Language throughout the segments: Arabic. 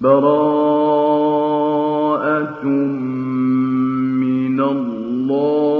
بَرَاءَةٌ مِّنَ اللَّهِ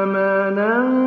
ثمنا قليلا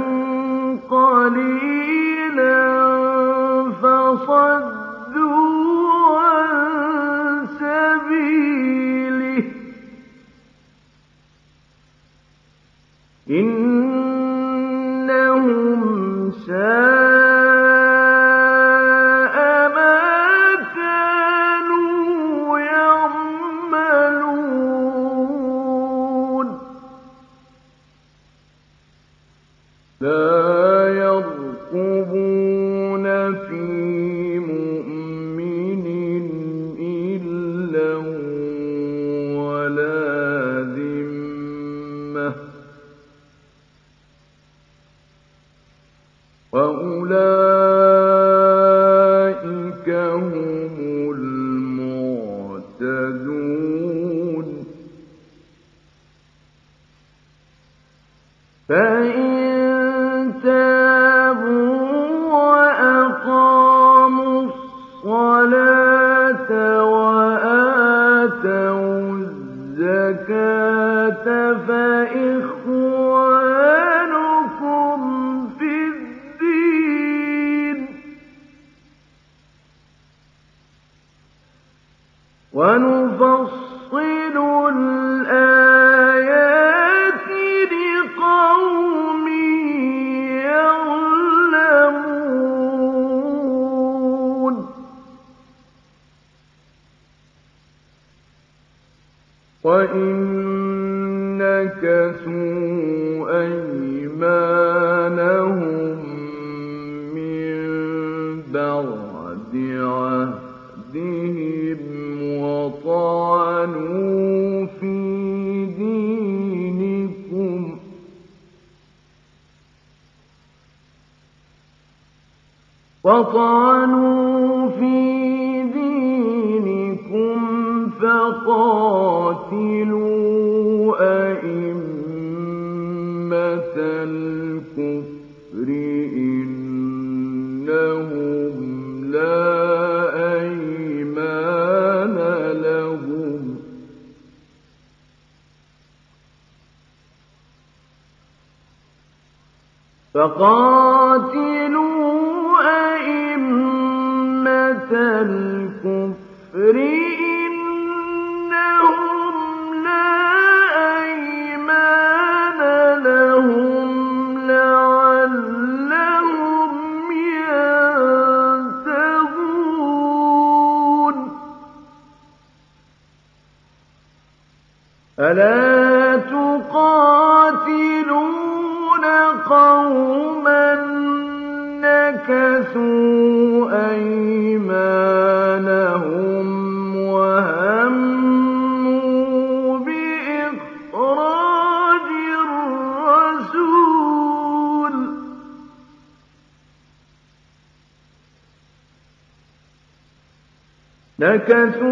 وَهُم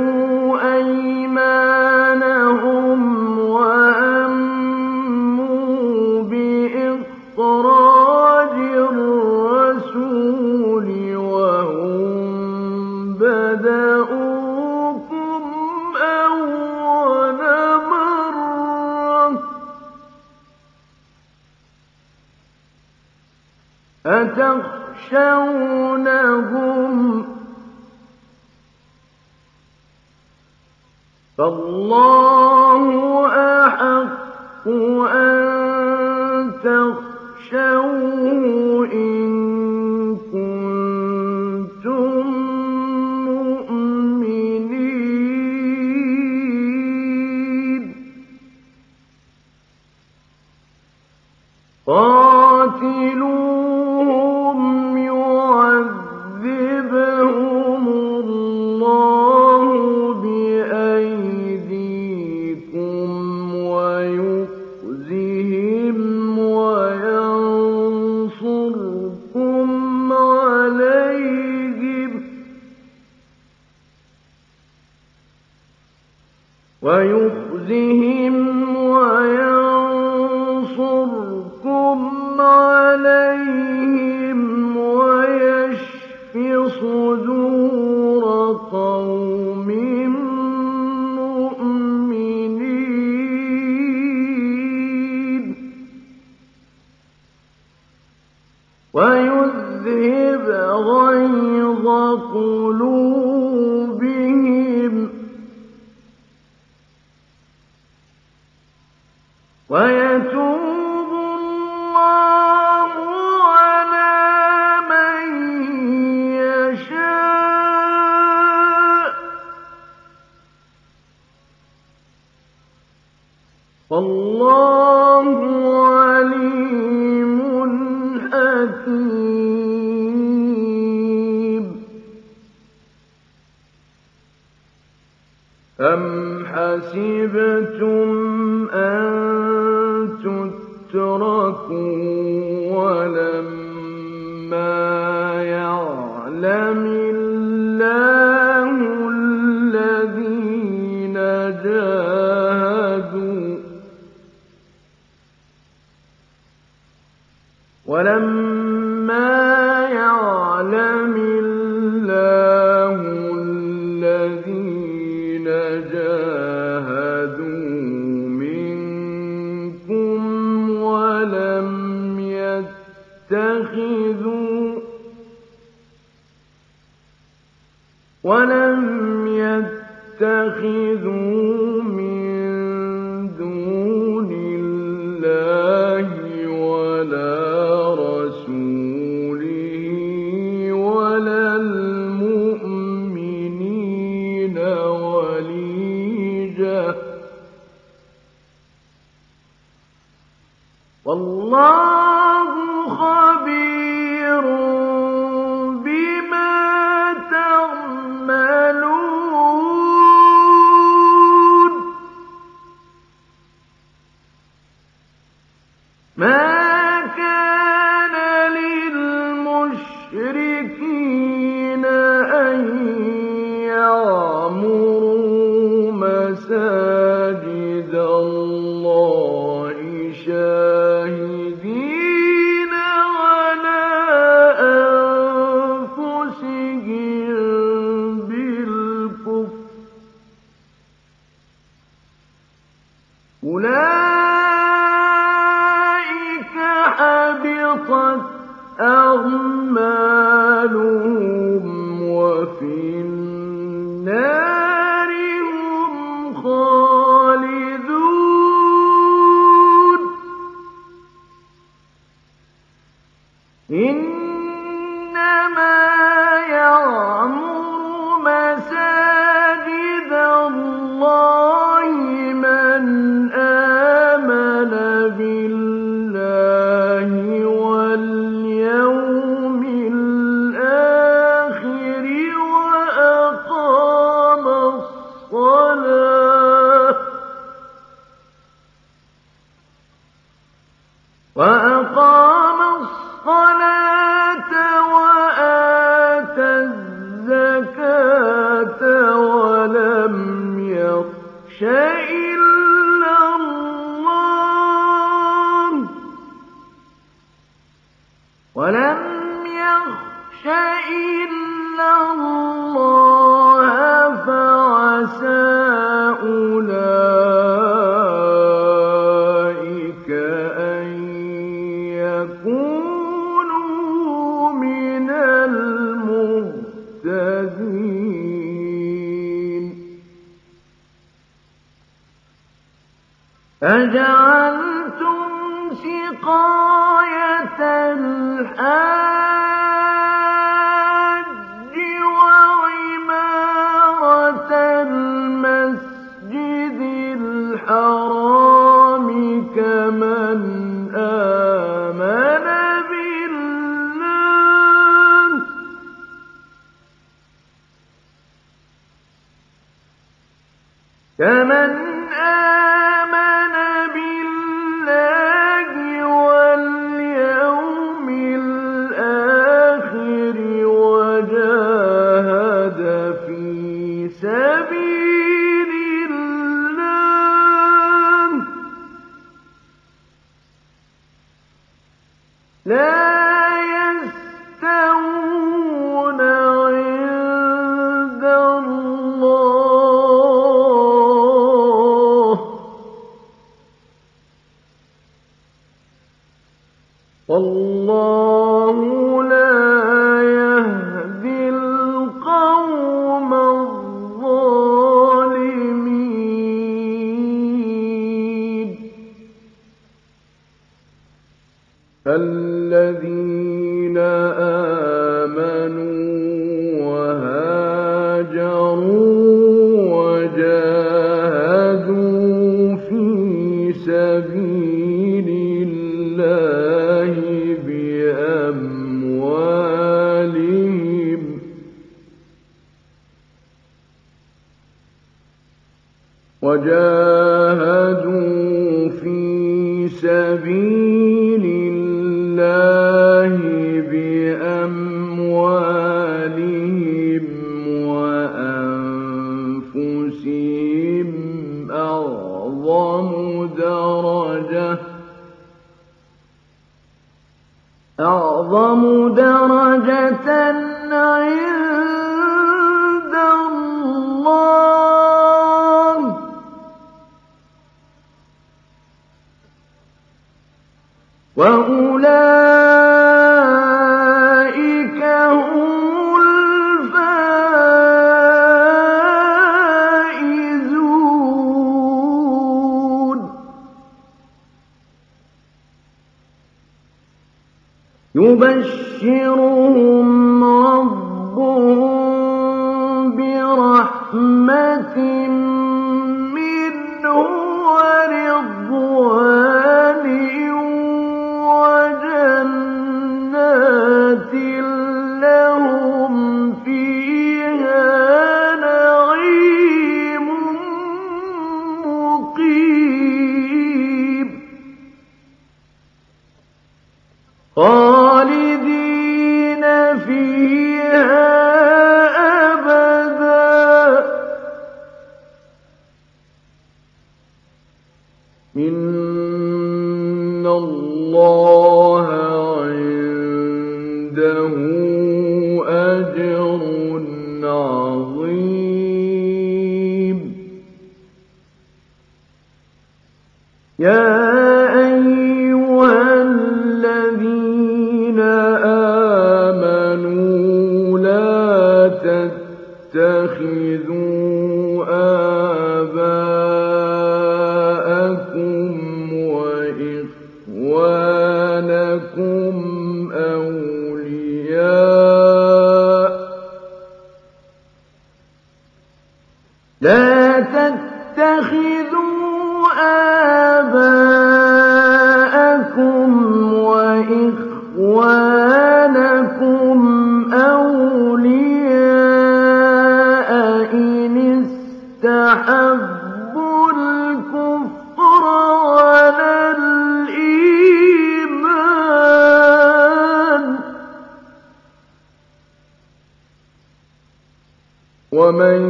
ومن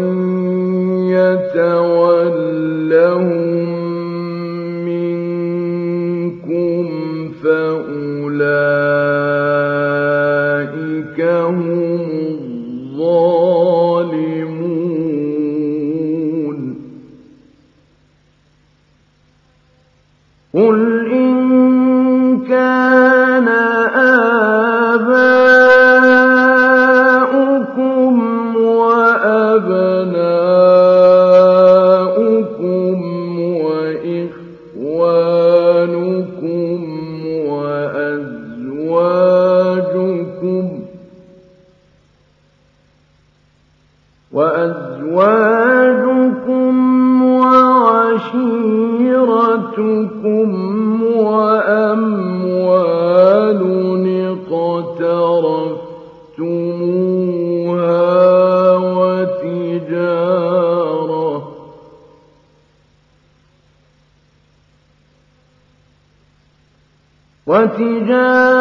وتجارة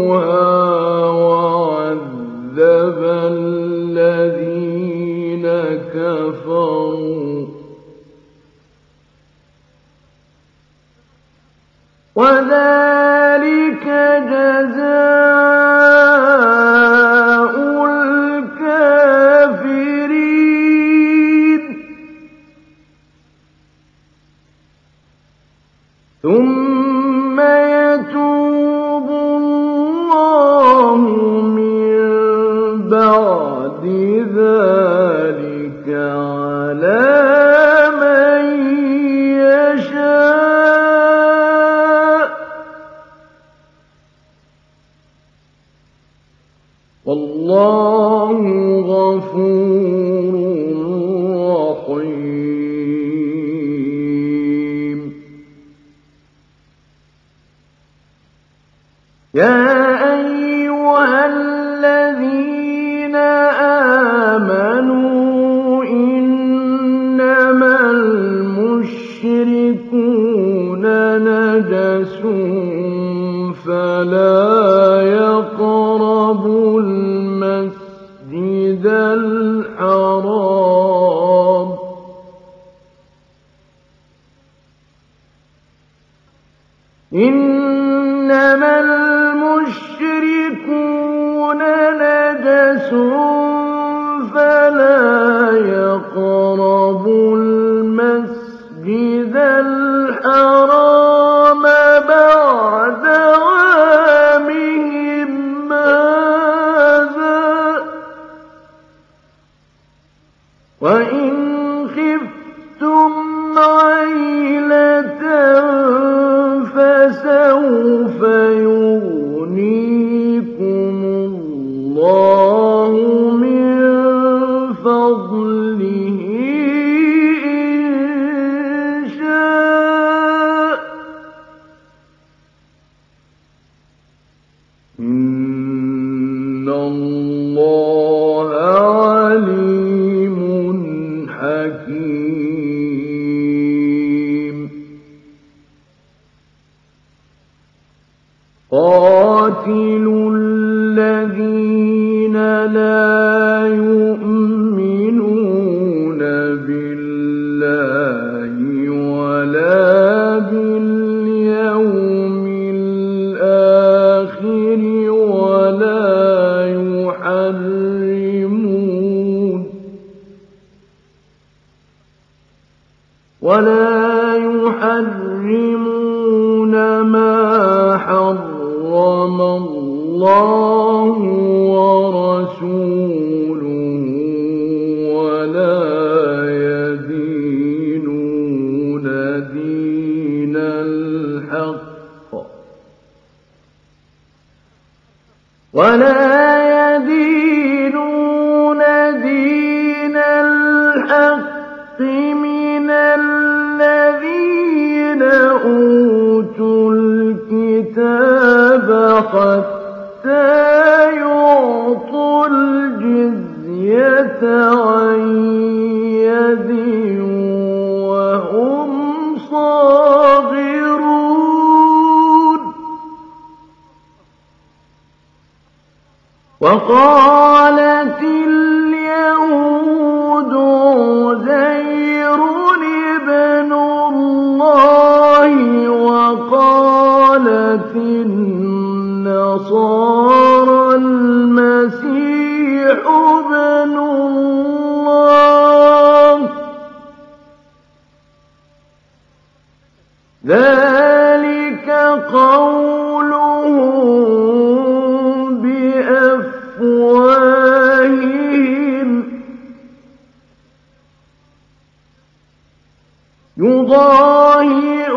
يضاهئون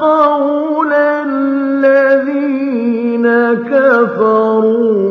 قول الذين كفروا.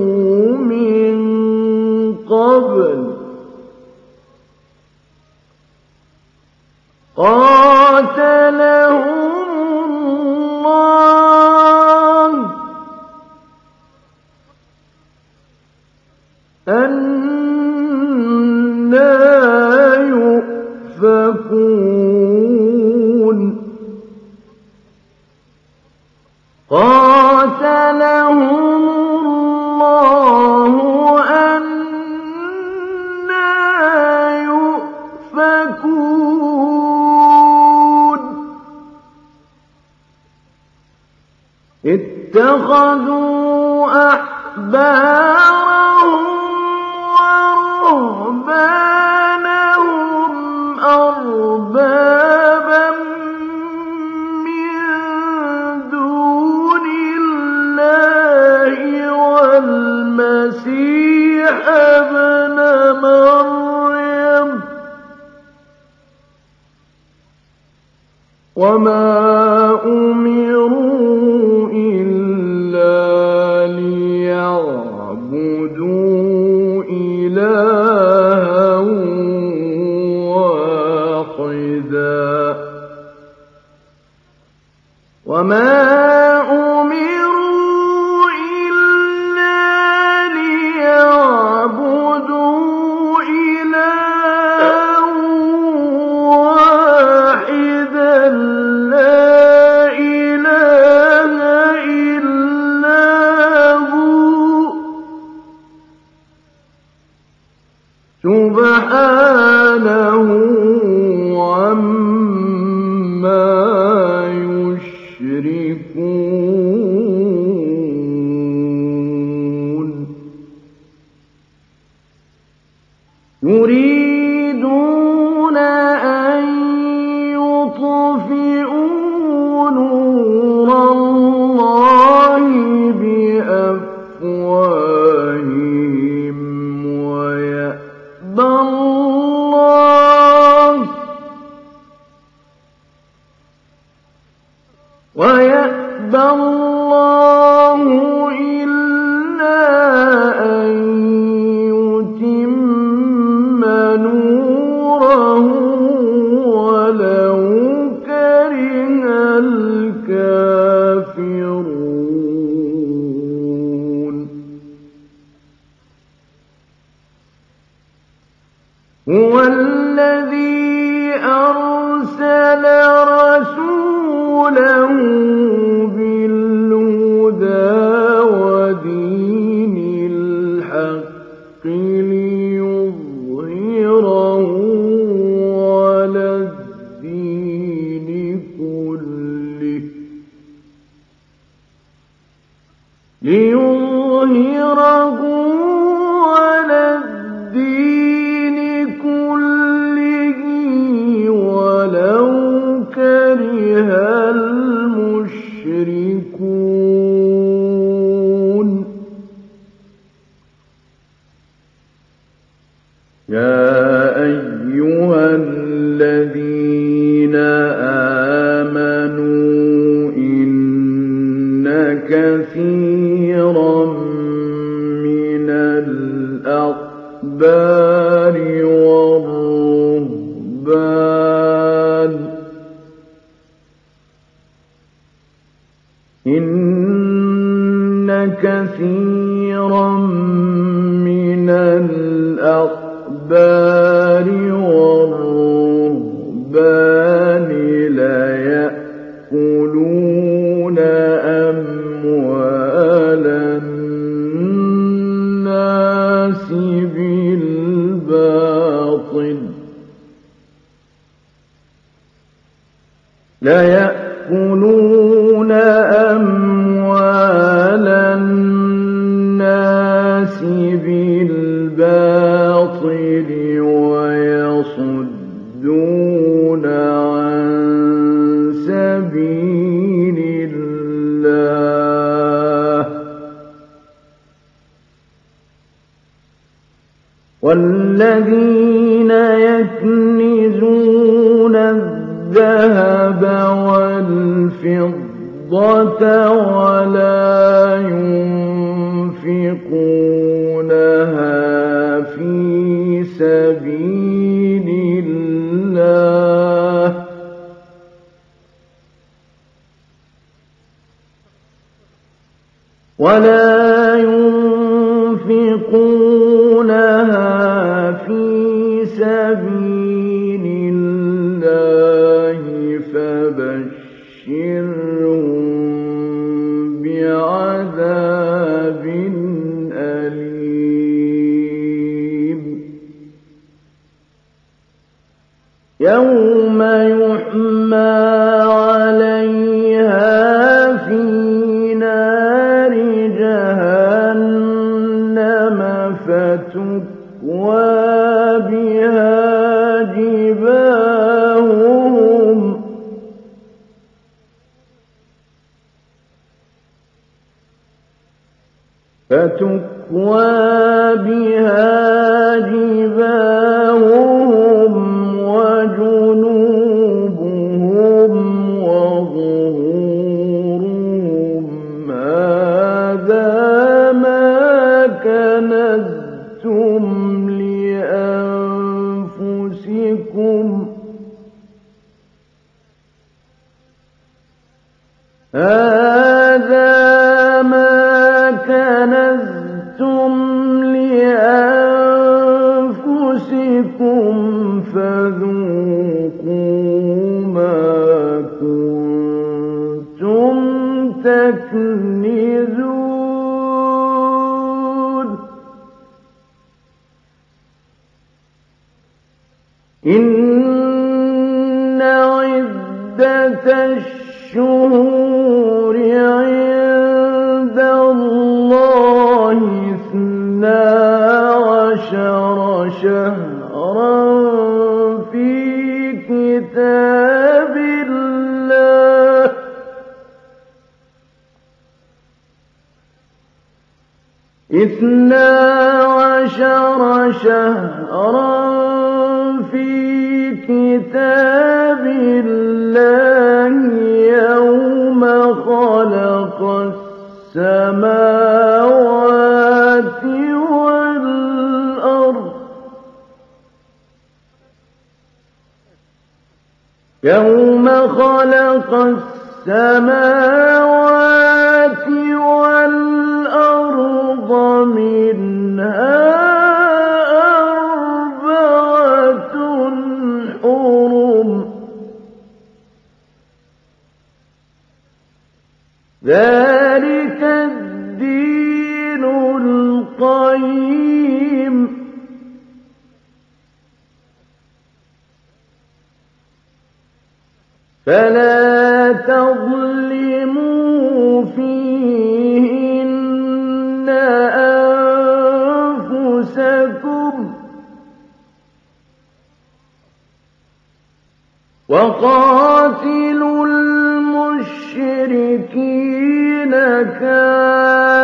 كافة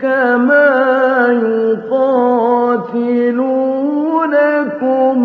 كما يقاتلونكم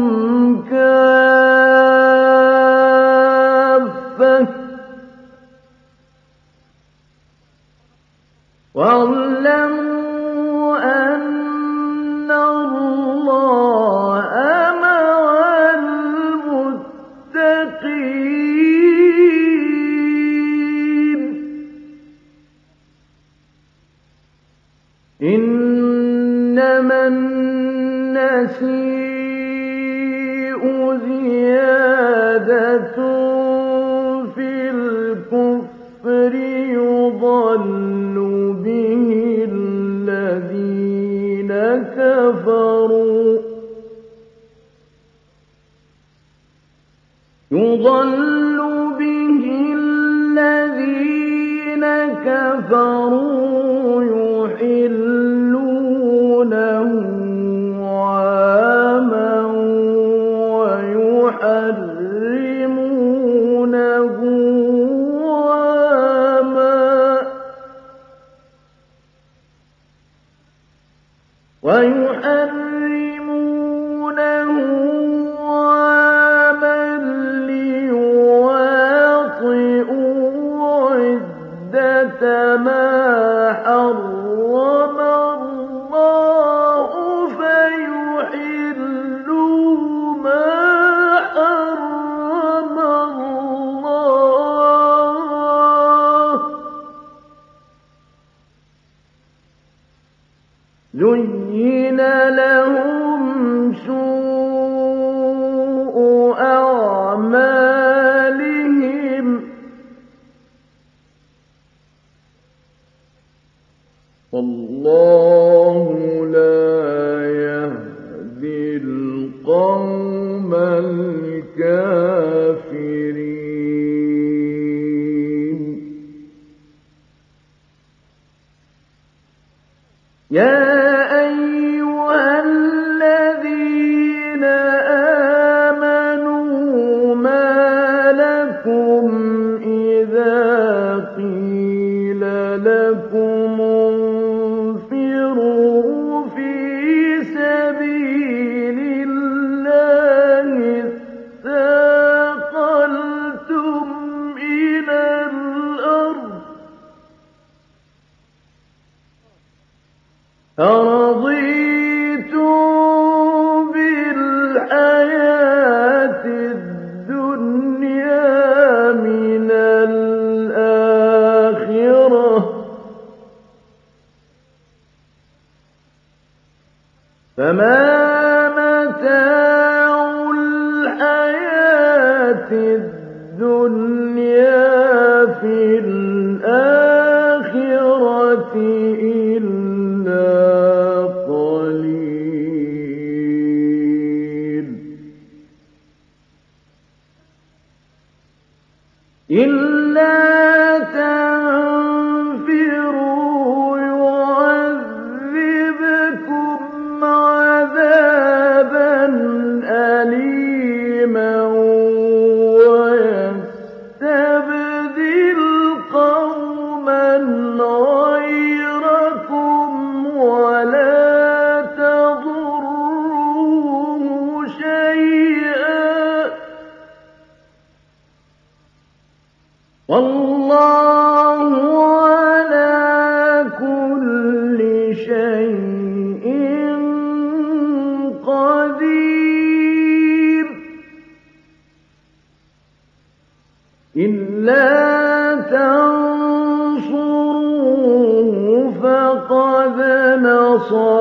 نَصَرَهُ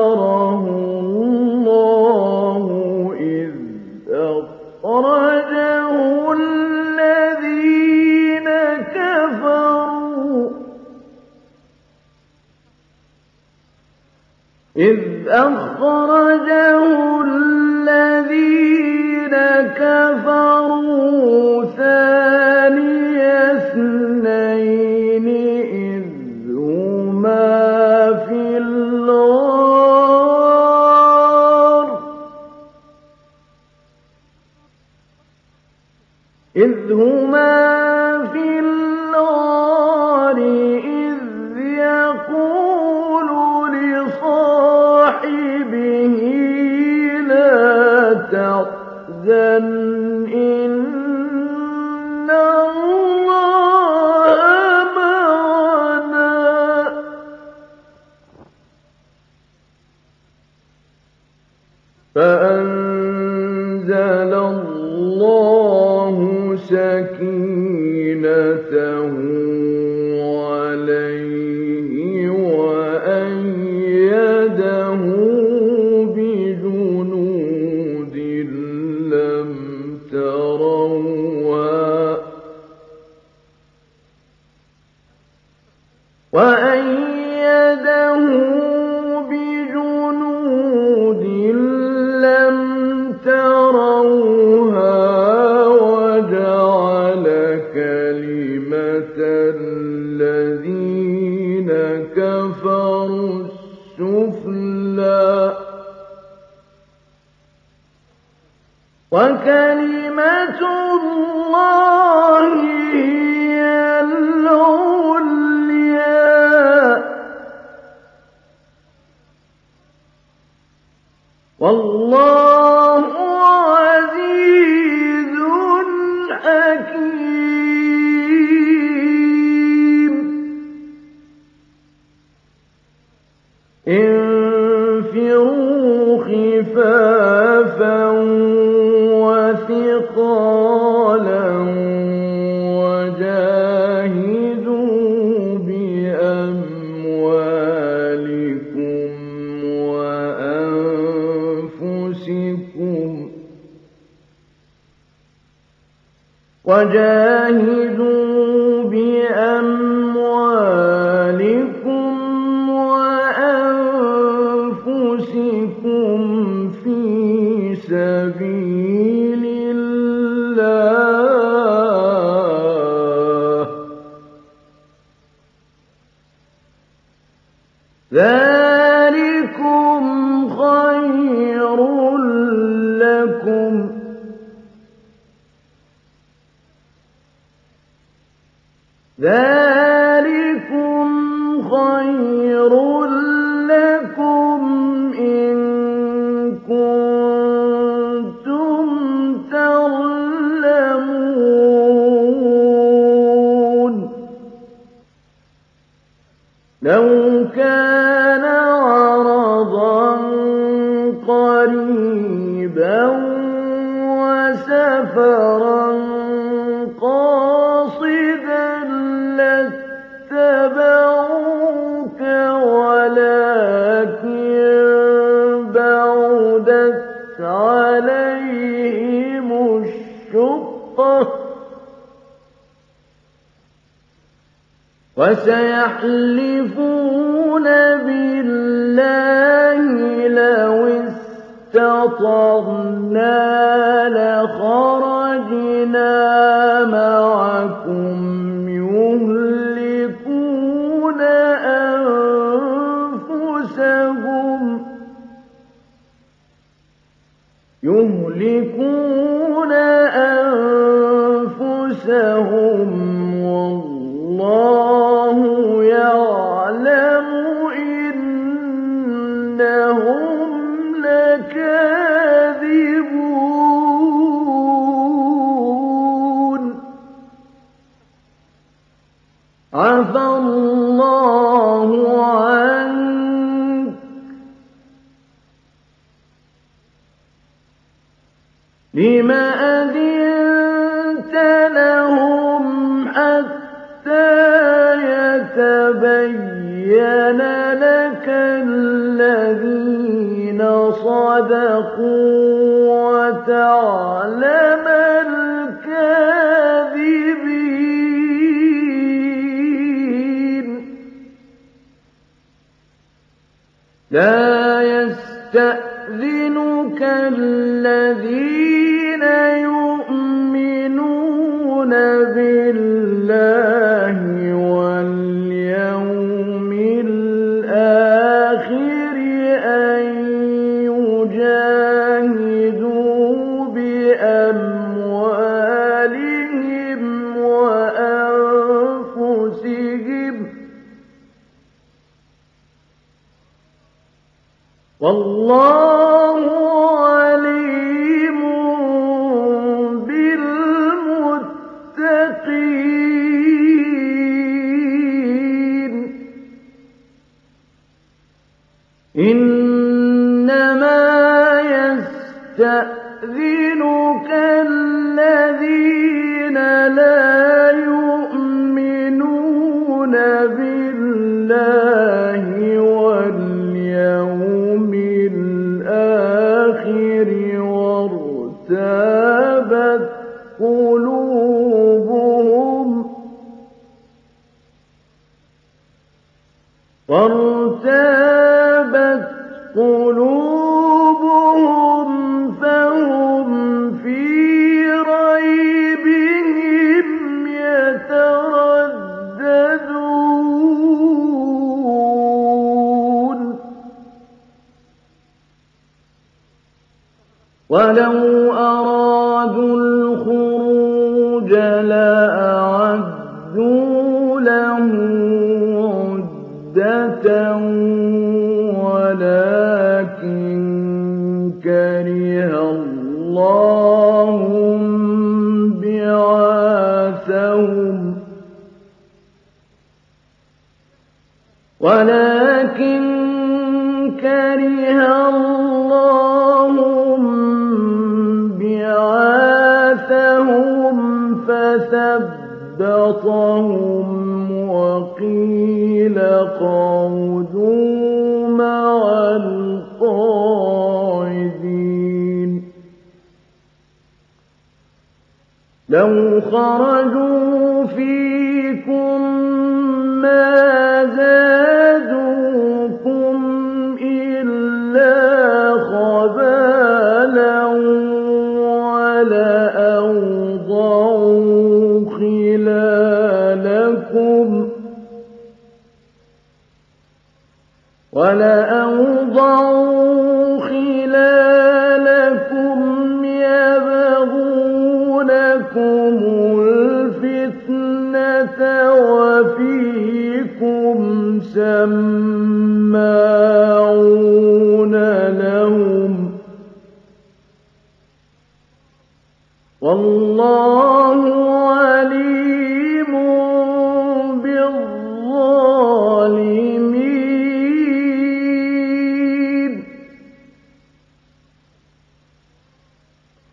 يهلكون.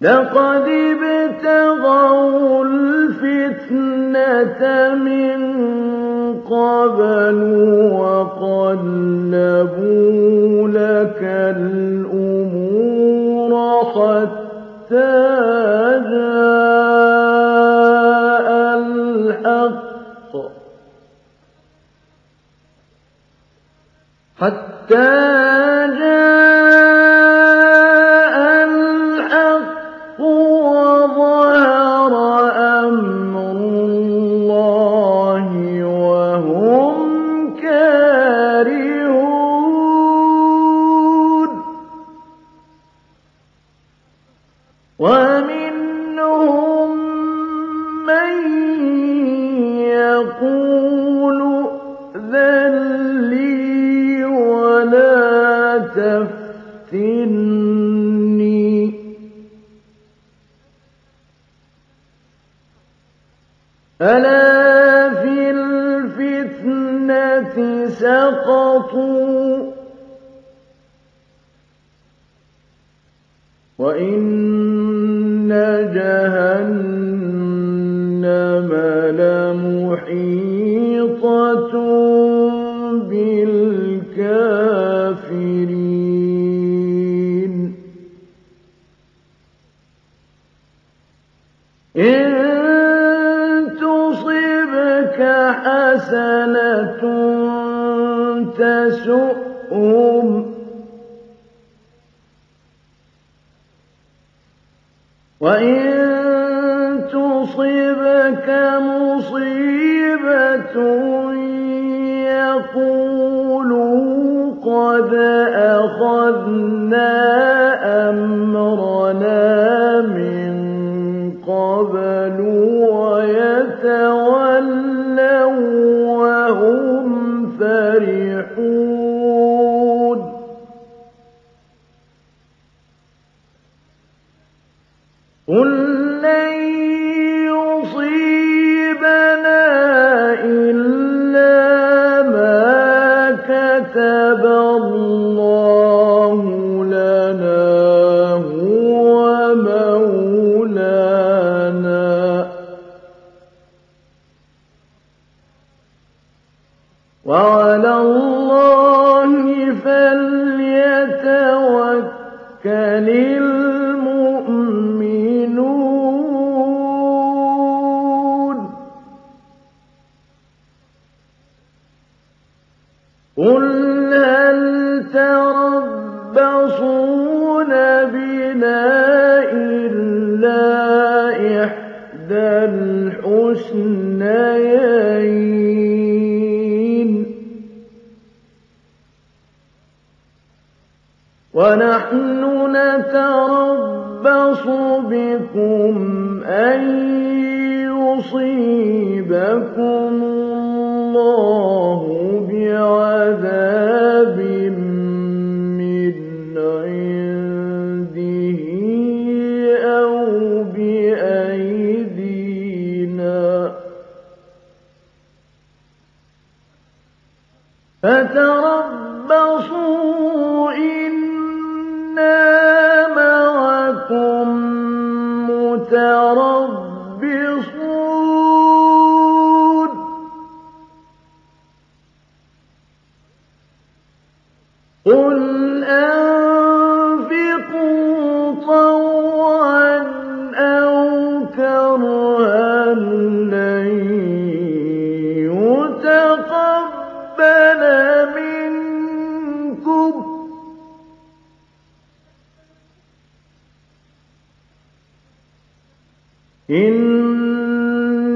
لقد ابتغوا الفتنة من قبل وقلبوا لك الأمور حتى جاء الحق. حتى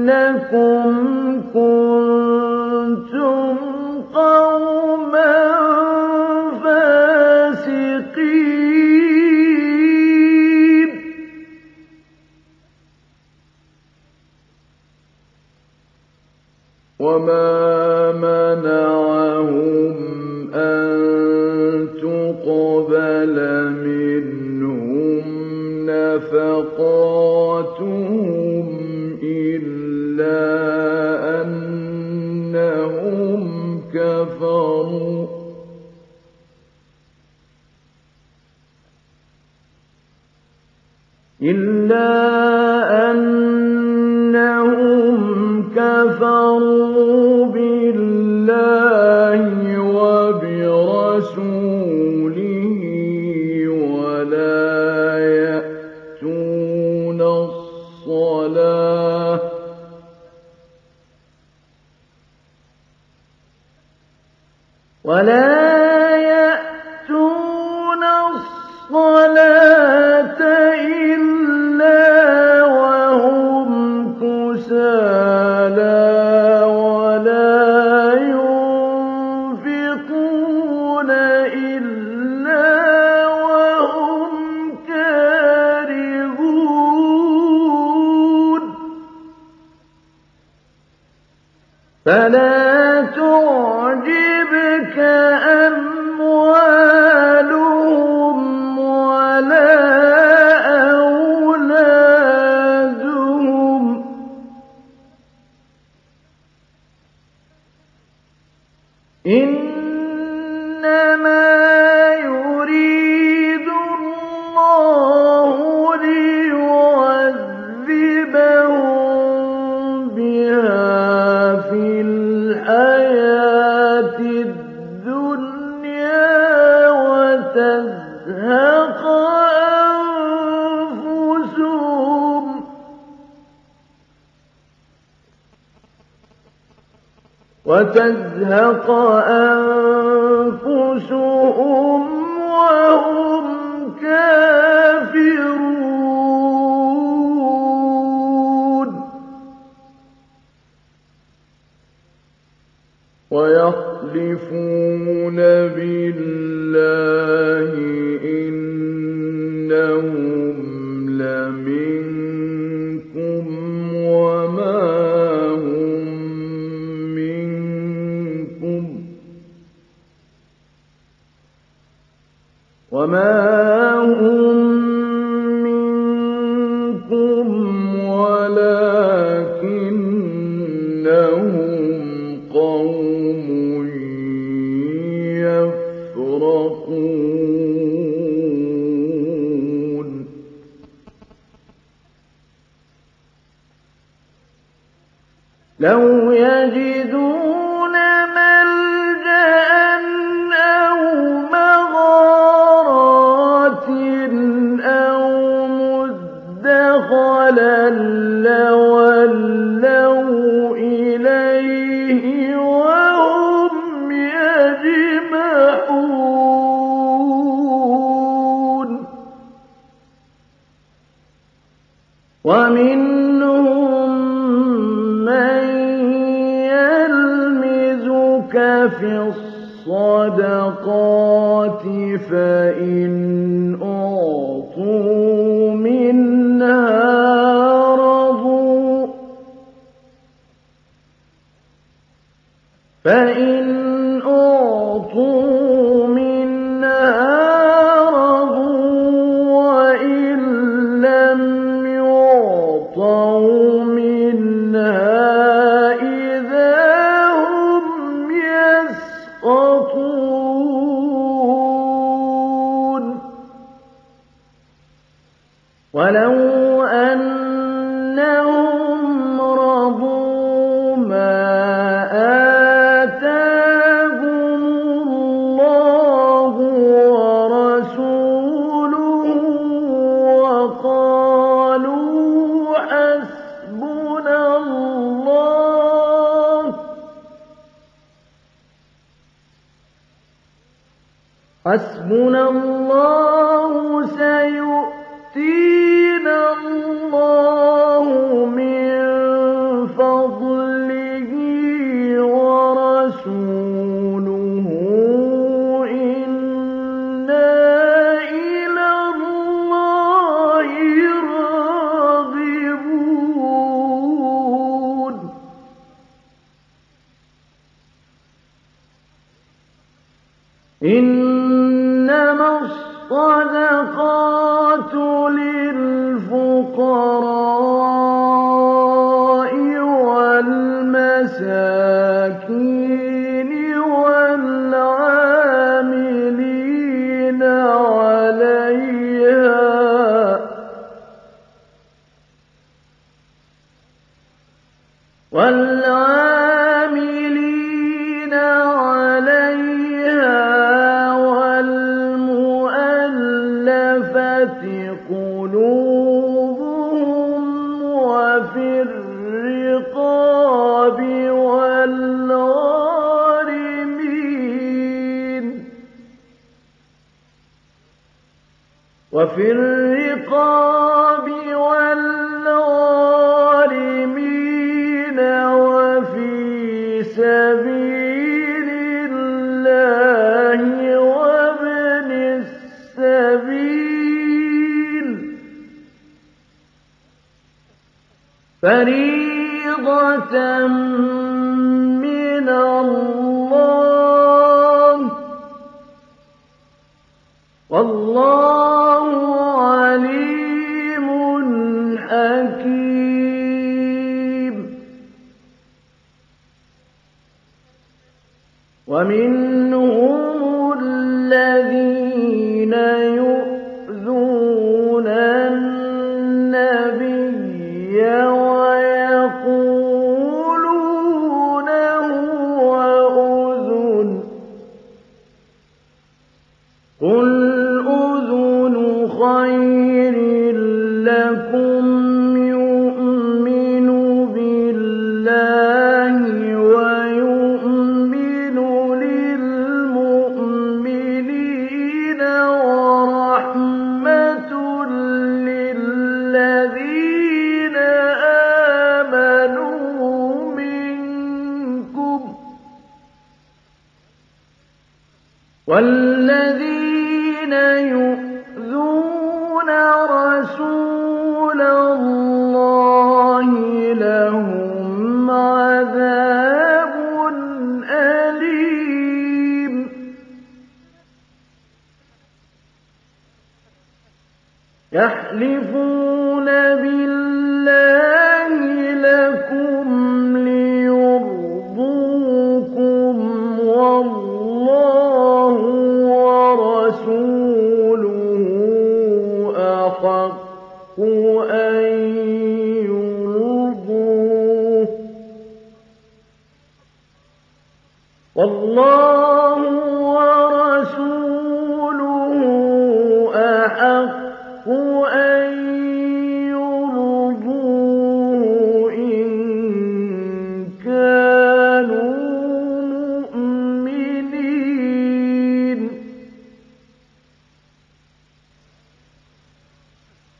إنكم كنتم وتزهق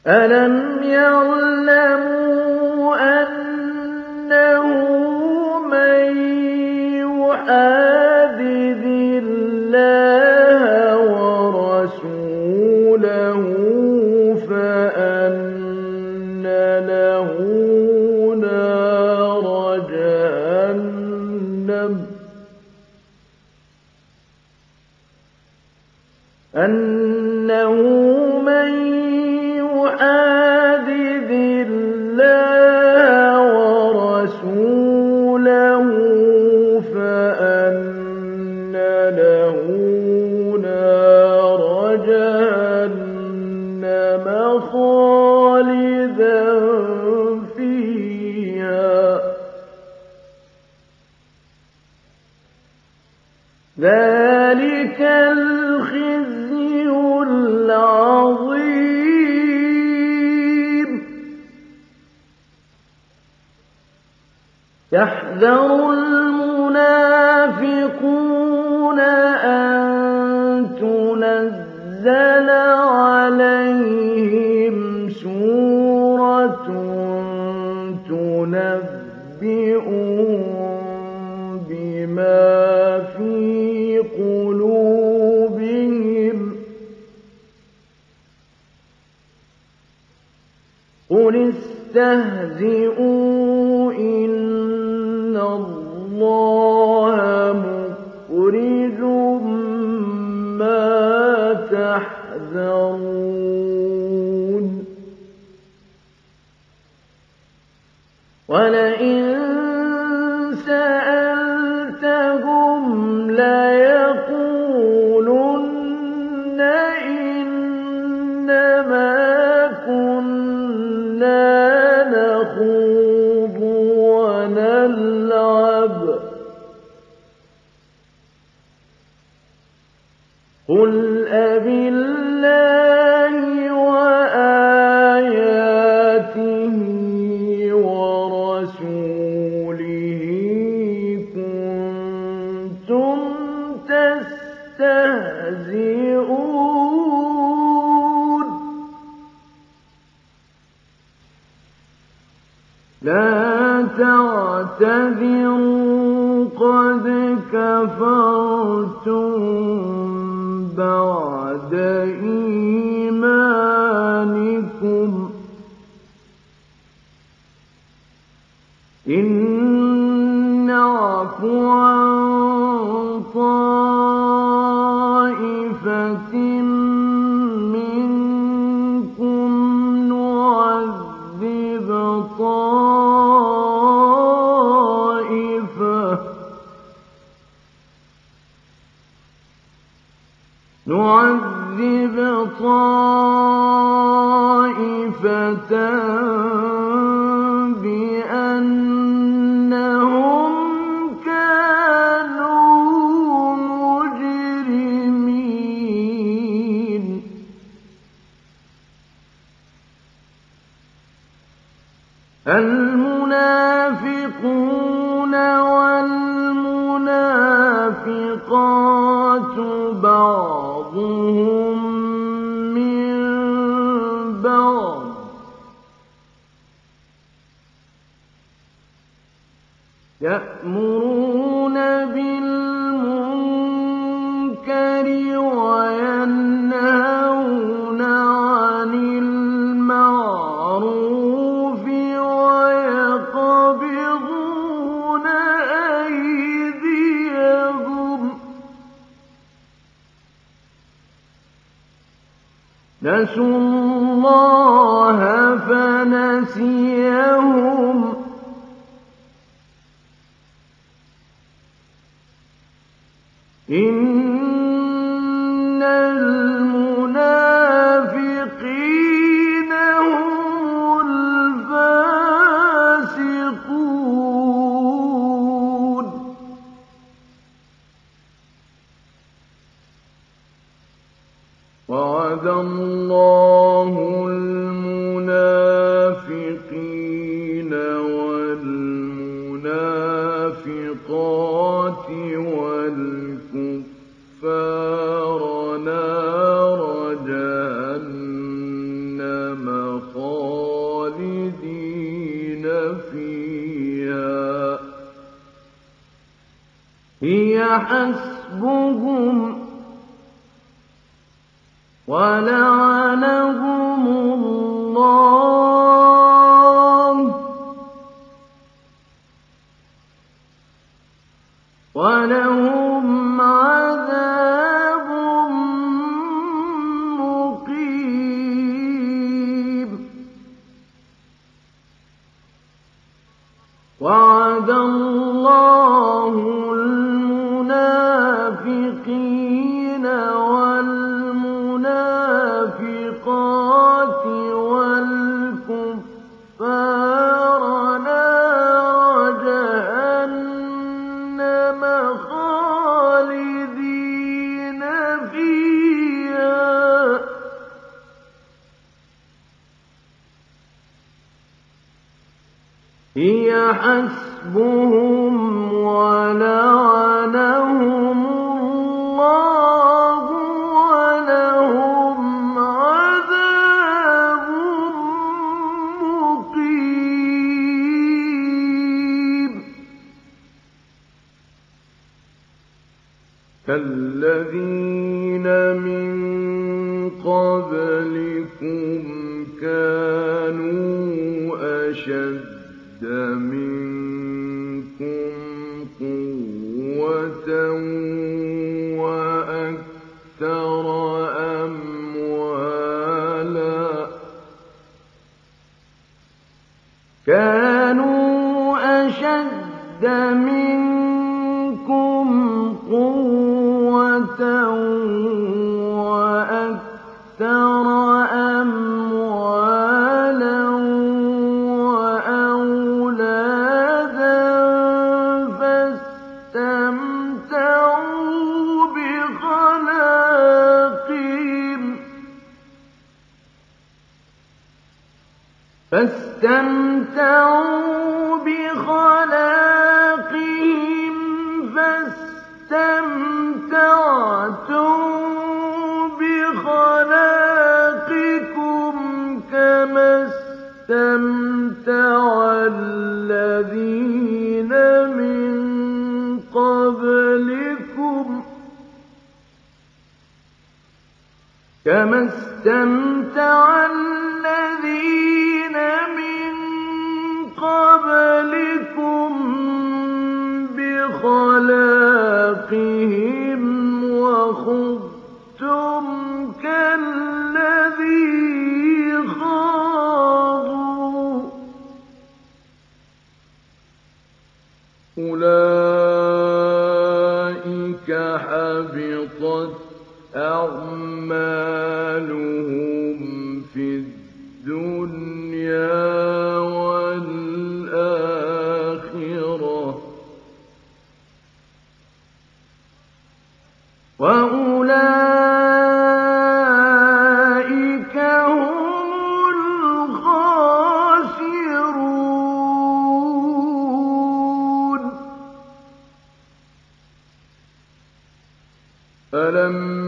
ألم يعلموا أنه من يحاسب يَذَرُ الْمُنَافِقُونَ أَن تُنَزَّلَ عَلَيْهِمْ سُورَةٌ تُنَبِّئُهُم بِمَا فِي قُلُوبِهِمْ ۚ قُلِ اسْتَهْزِئُوا فنسيهم أَلَمْ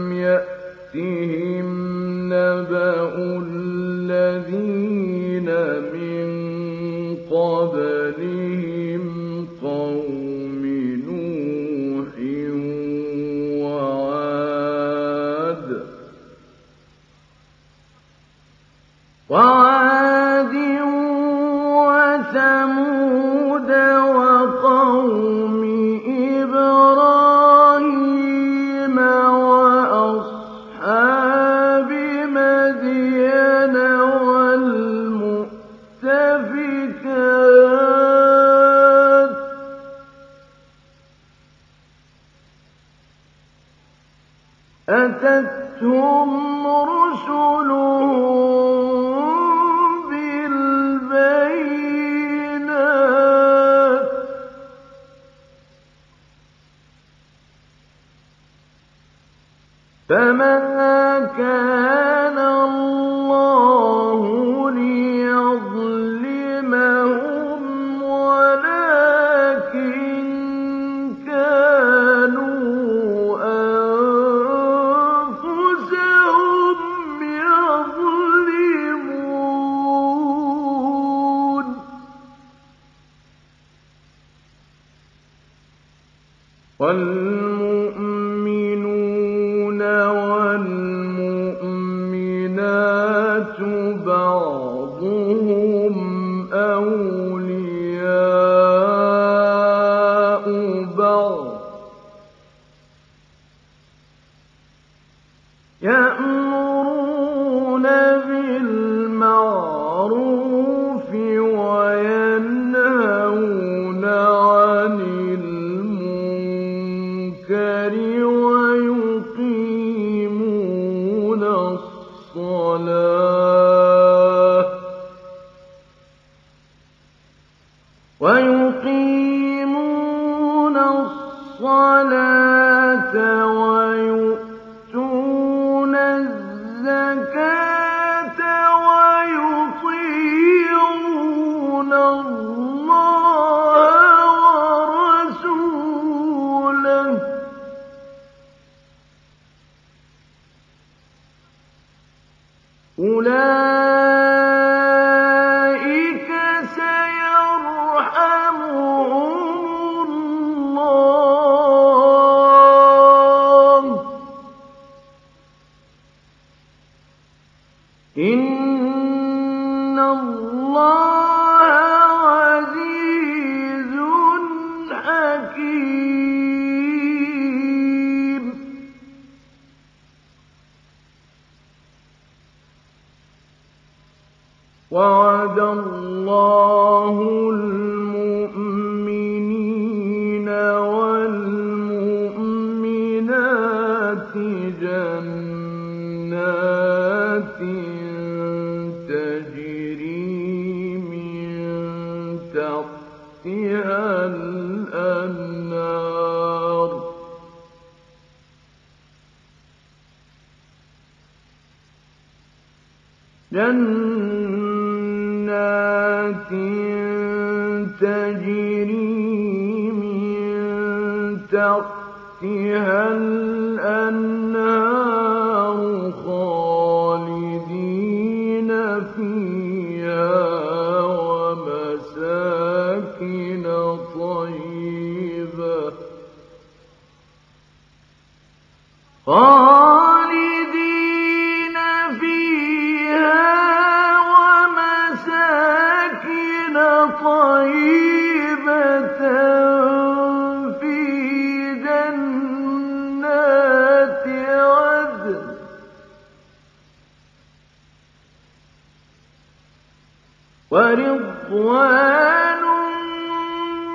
ورضوان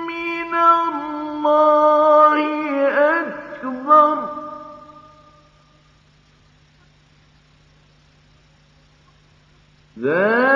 من الله أكبر. ذلك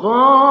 وَقَالُوا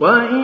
وإذا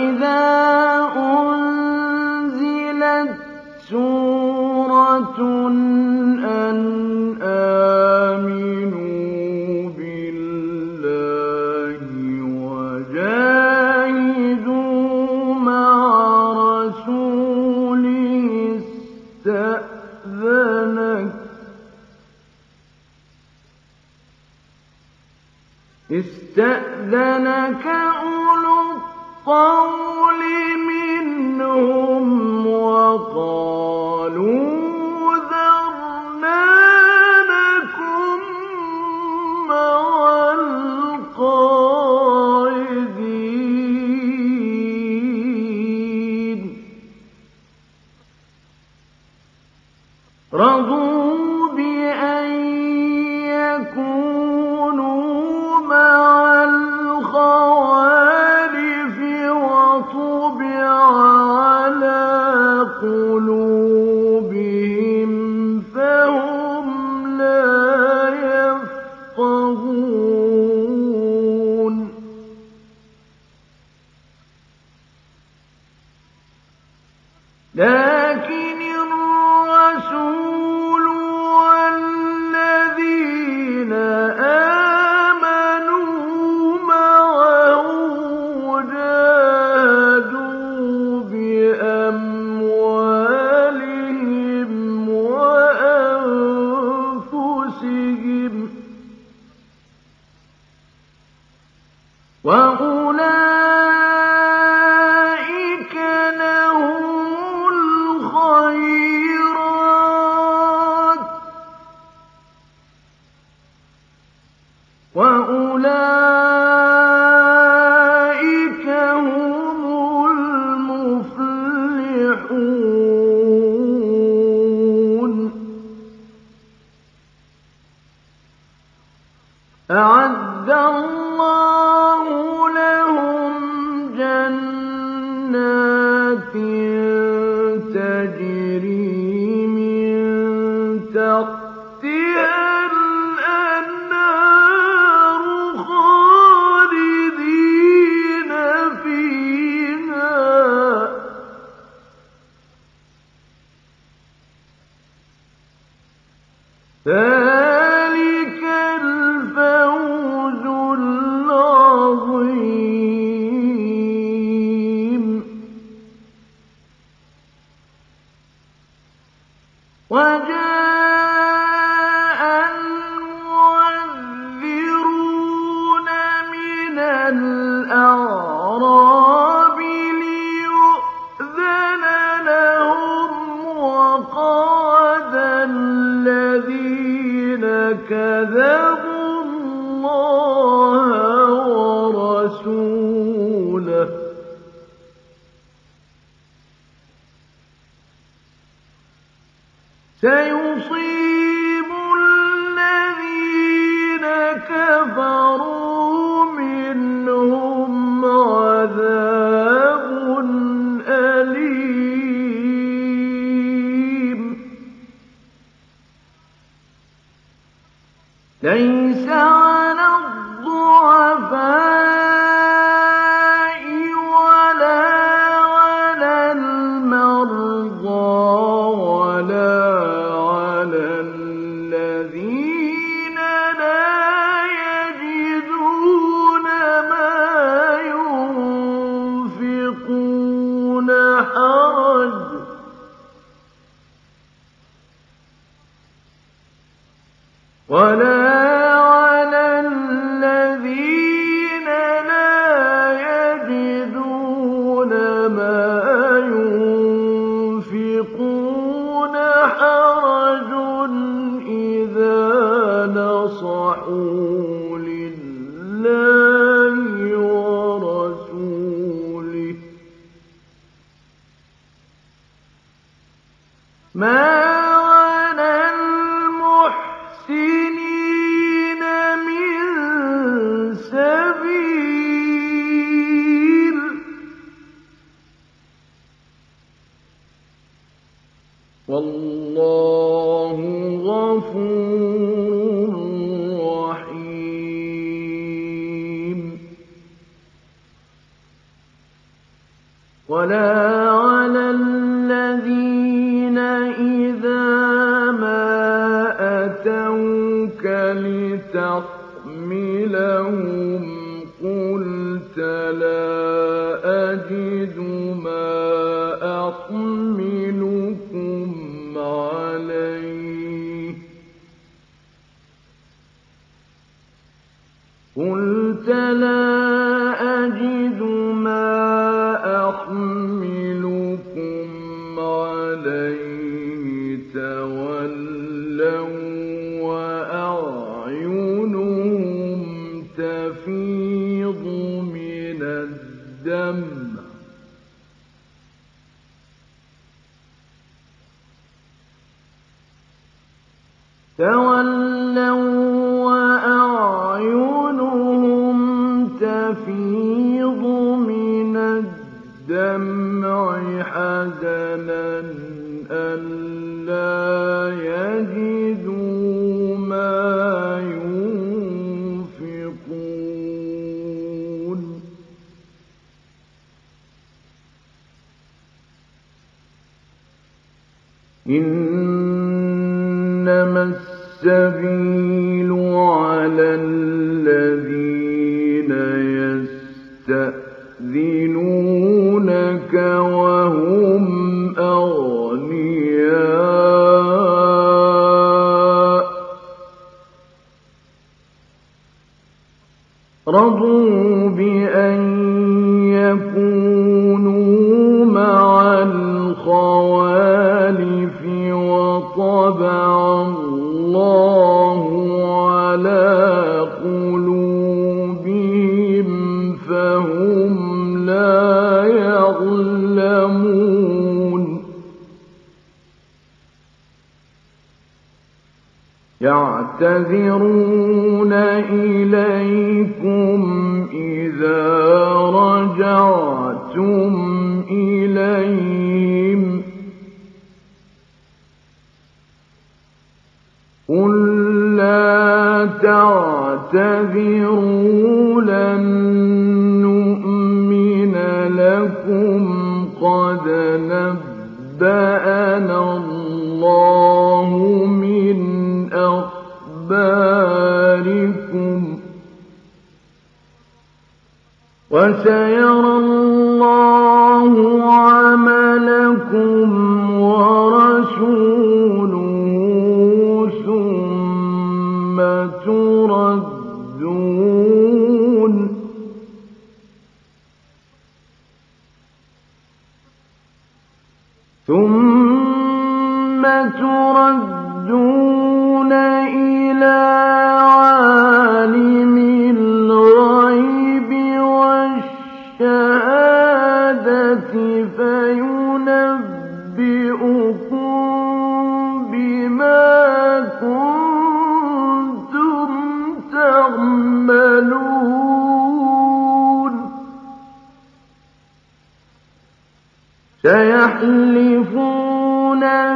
سيحلفون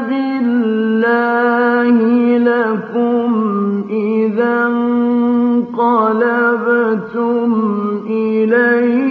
بالله لكم إذا انقلبتم إليهم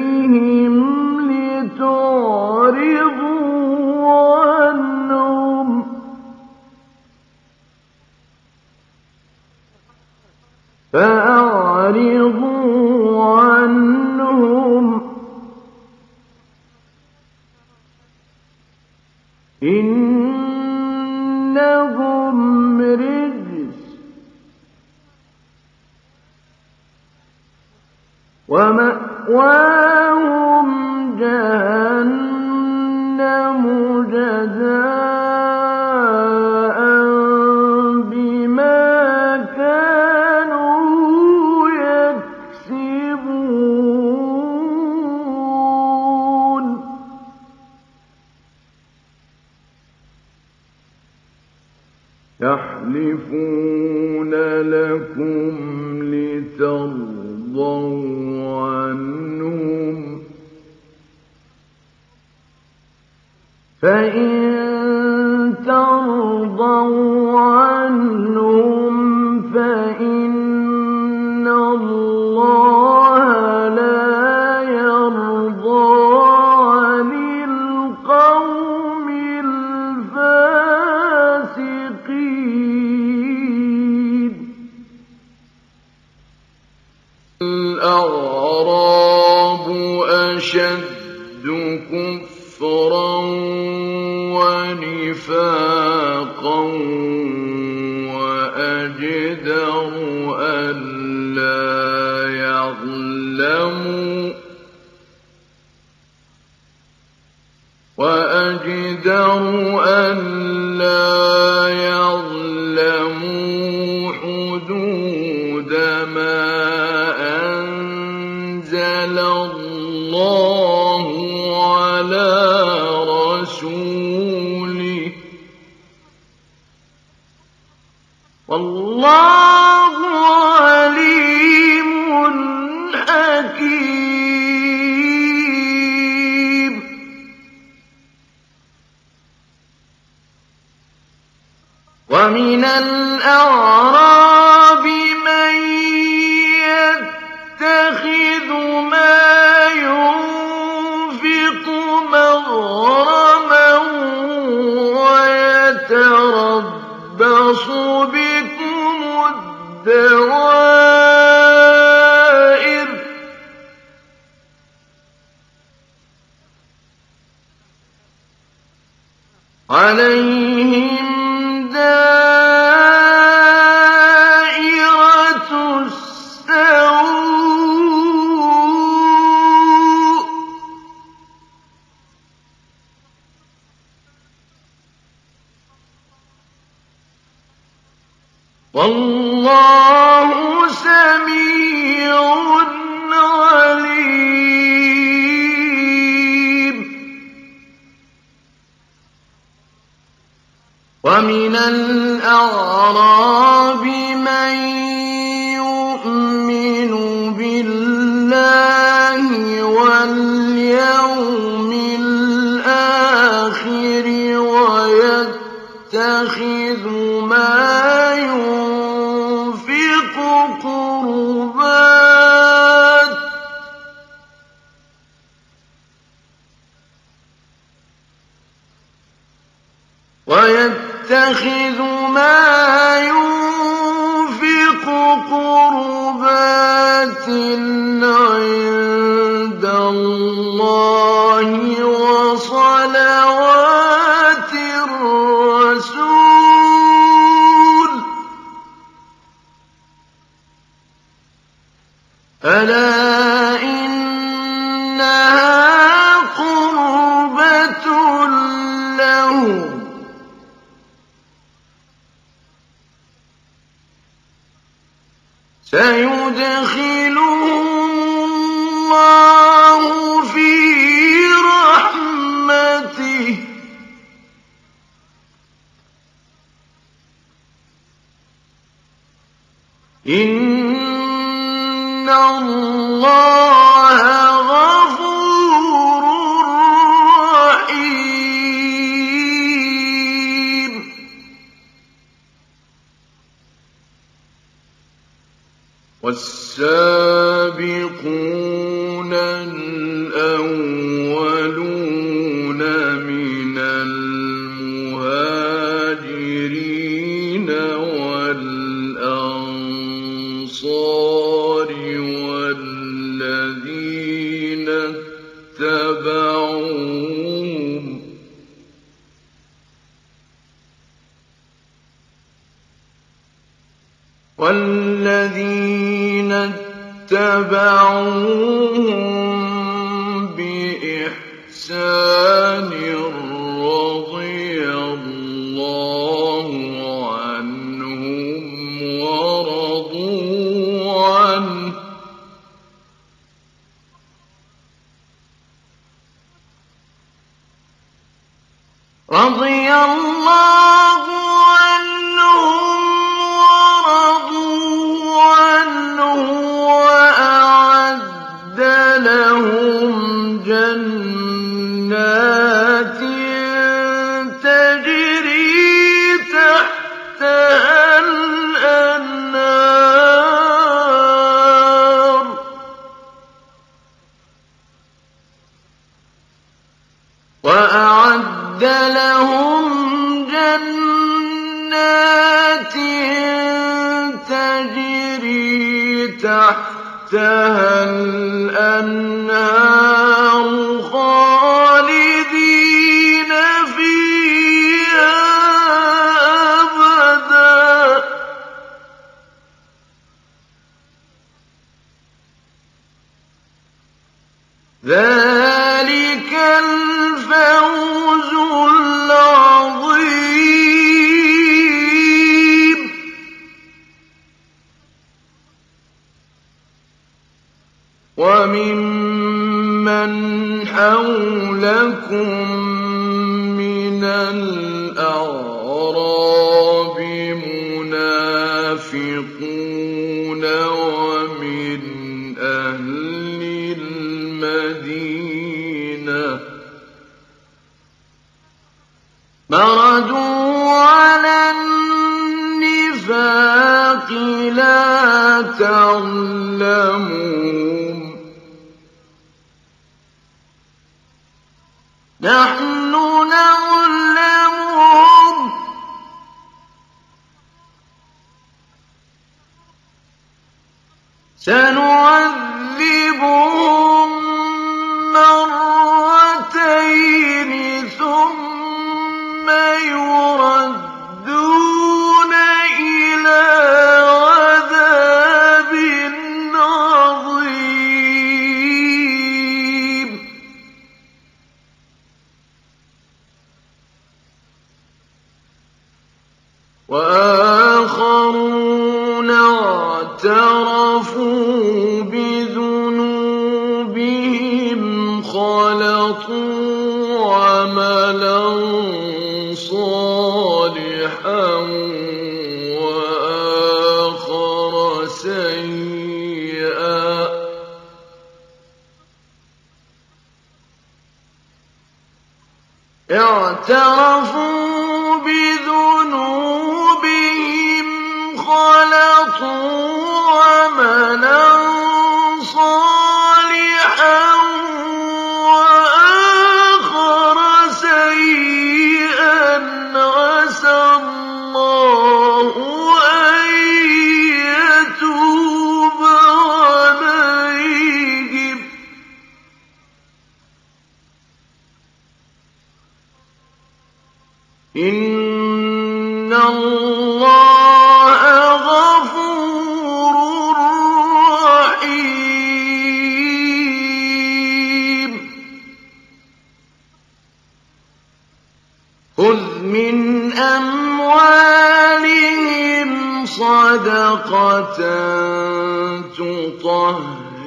اعْتَرَفُوا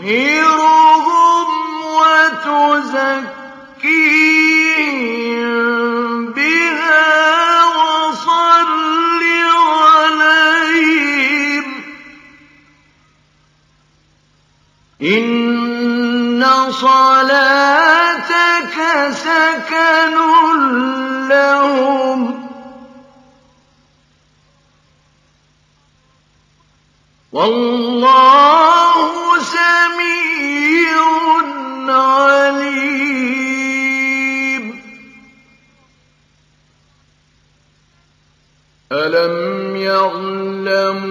تُطَهِّرُهُمْ وَتُزَكِّيهِم بِهَا وَصَلِّ عَلَيْهِمْ ۖ. إِنَّ صَلَاتَكَ سَكَنٌ لَّهُمْ ۗ. وَاللَّهُ سَمِيعٌ عَلِيمٌ. أَلَمْ يَعْلَمُوا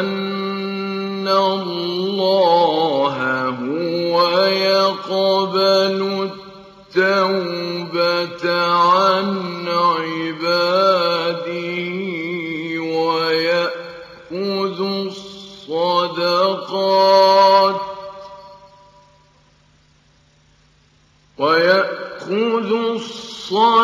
أَنَّ اللَّهَ هُوَ يَقْبَلُ التَّوْبَةَ؟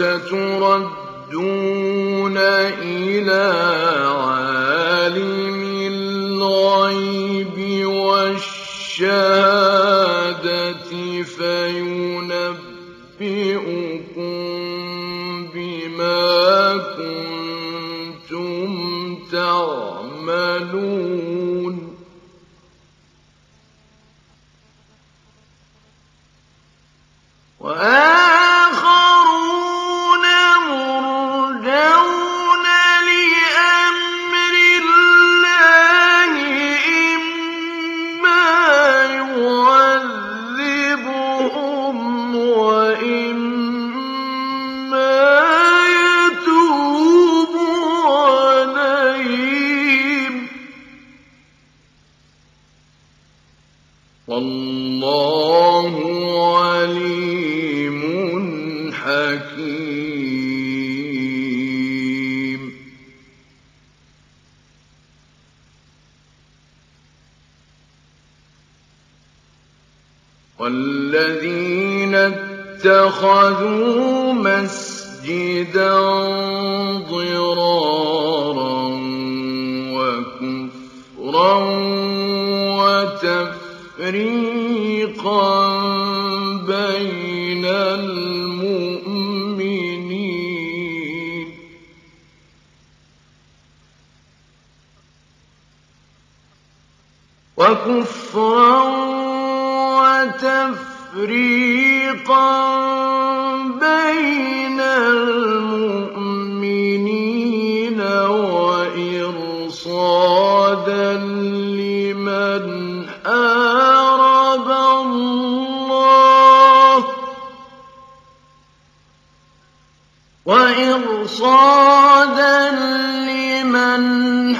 وَسَتُرَدُّونَ إِلَىٰ عَالِمِ الْغَيْبِ وَالشَّهَادَةِ فَيُنَبِّئُكُم اتَّخَذُوا مَسْجِدًا ضِرَارًا وَكُفْرًا وَتَفْرِيقًا بَيْنَ الْمُؤْمِنِينَ. وَكُفْرًا وَتَفْرِيقًا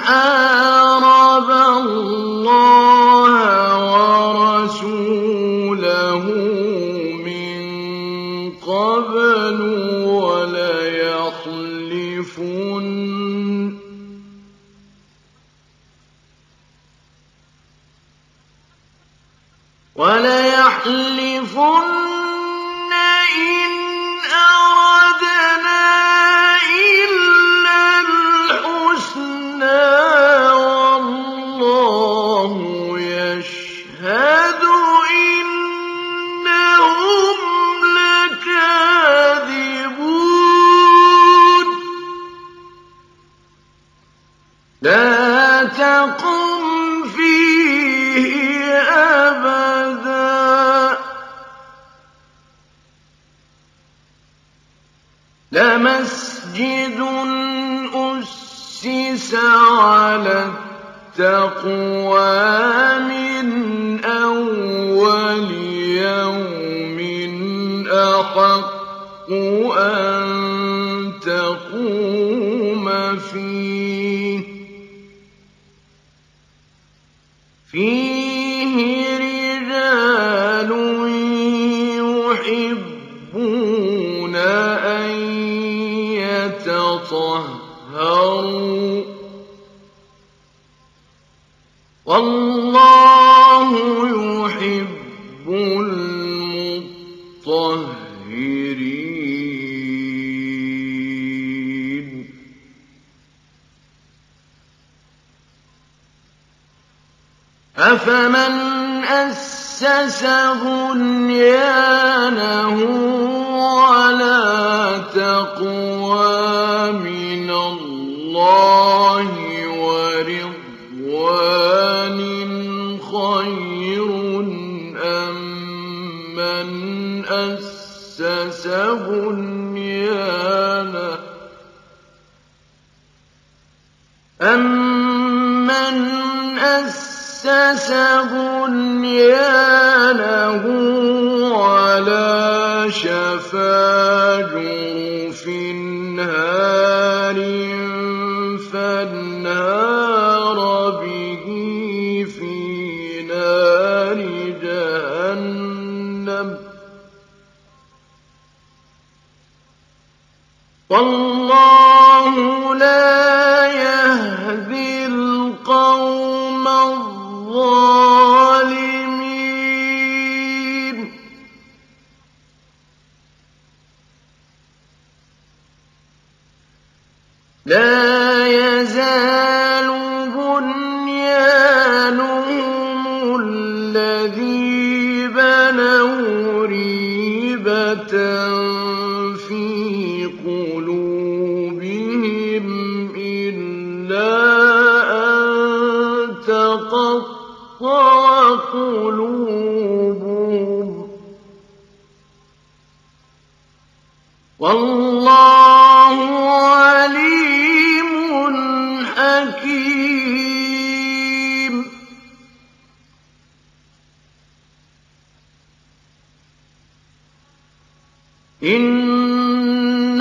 حارب الله. التقوى من أول يوم أحق أن أفمن أسس بنيانه على تقوى أَسَّسَ بُنْيَانَهُ عَلَىٰ شَفَا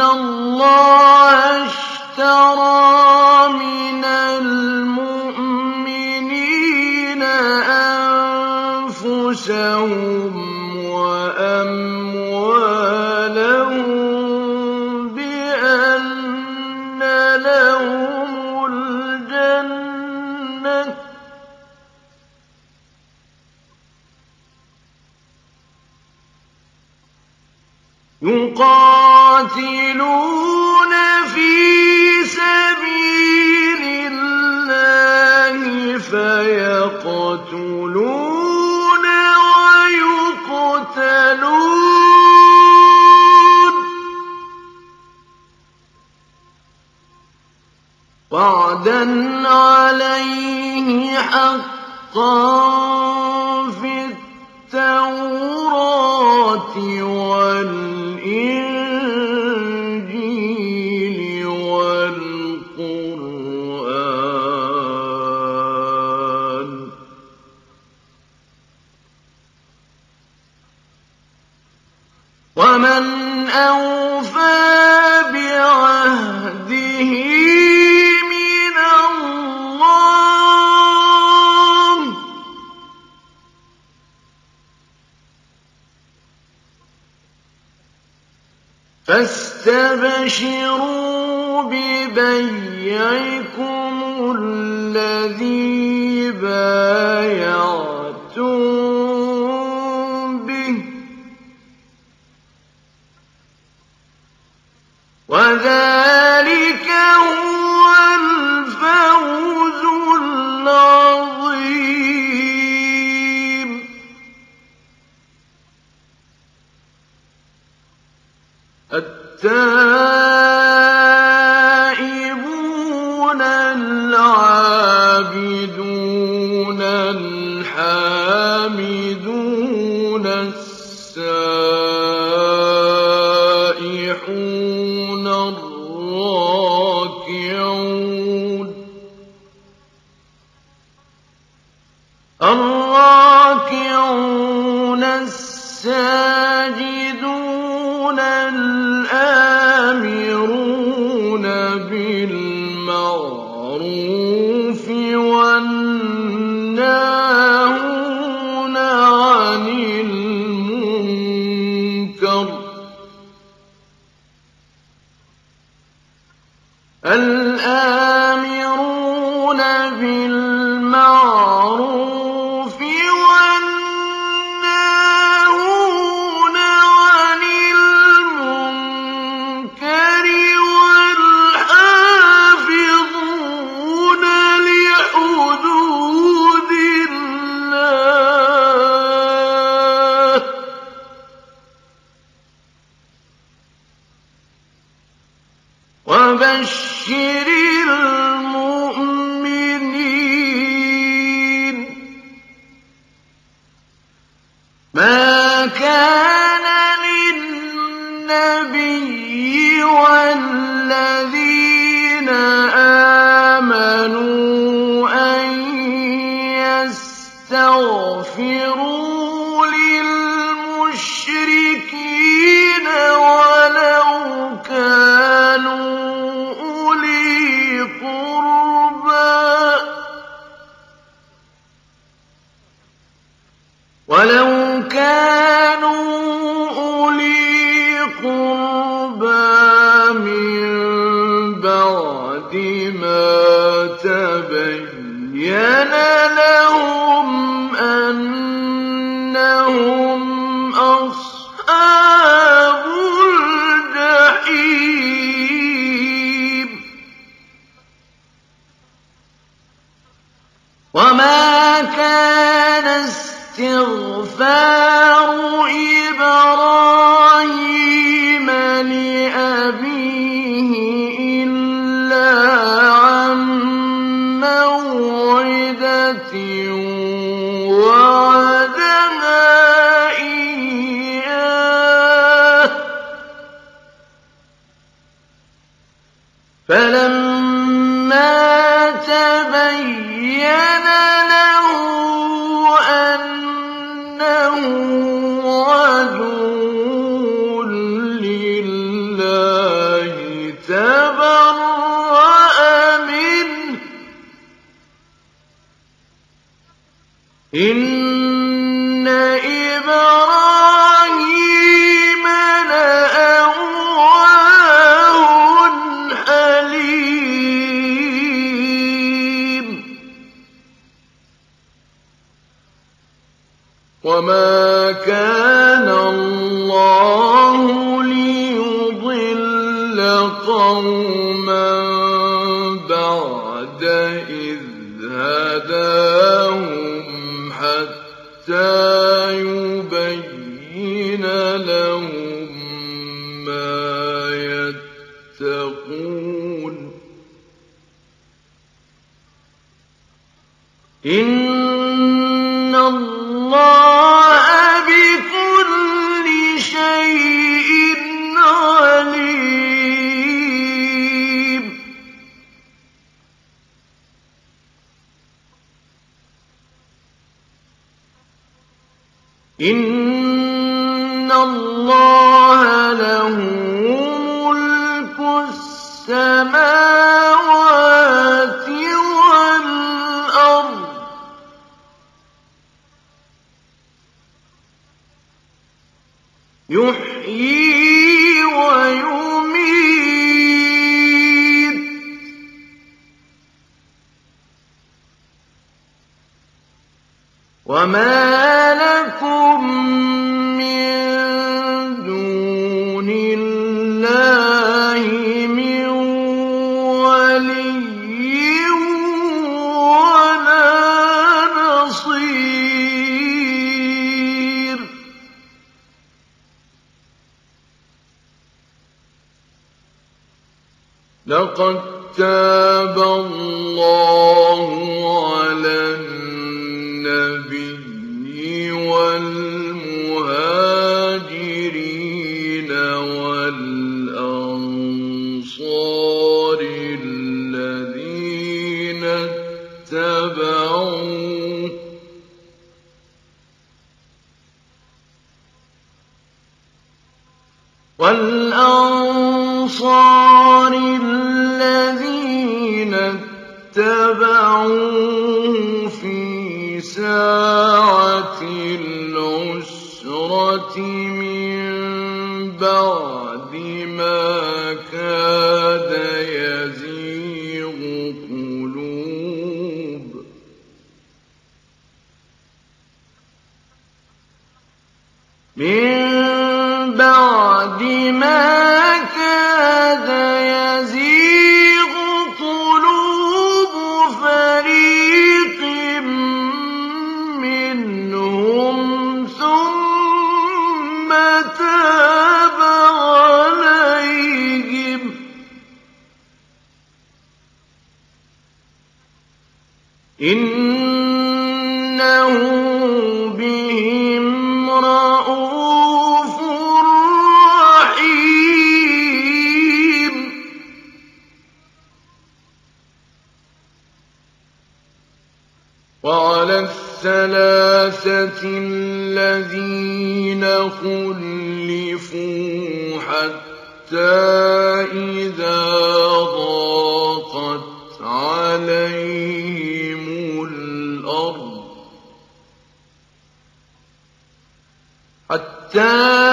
الله اشترى وعدا عليه حقا في التوراة فاستبشروا ببيعكم الذي بايعتم به وذلك هو حتى وما كان استغفار إبراهيم لأبيه إلا عن موعدة وعدها إياه فلما تبين الثلاثة الذين خلفوا حتى إذا ضاقت عليهم الأرض حتى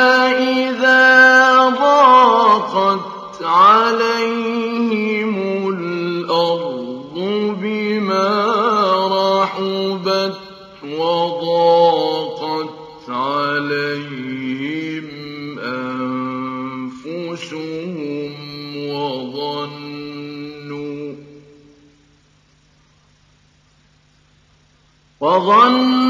فظن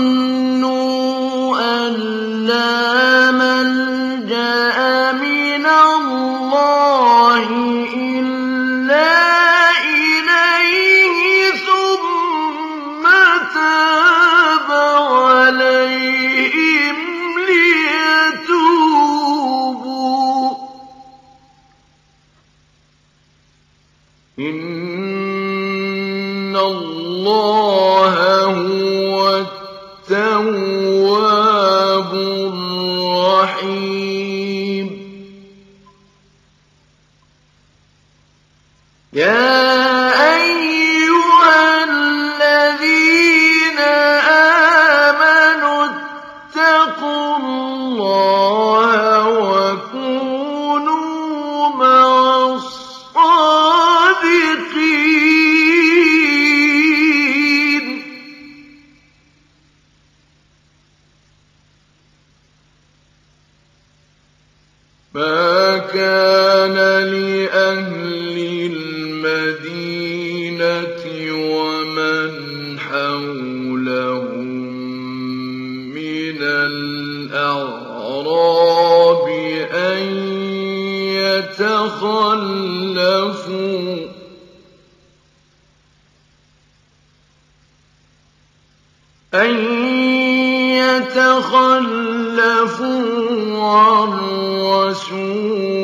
وسوءا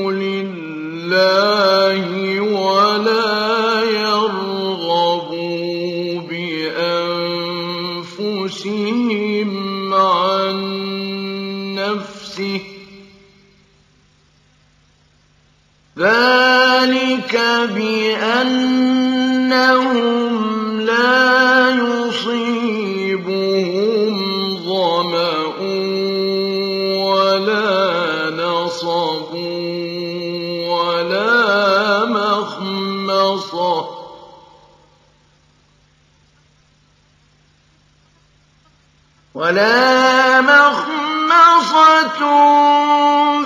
وَلَا مَخْمَصَةٌ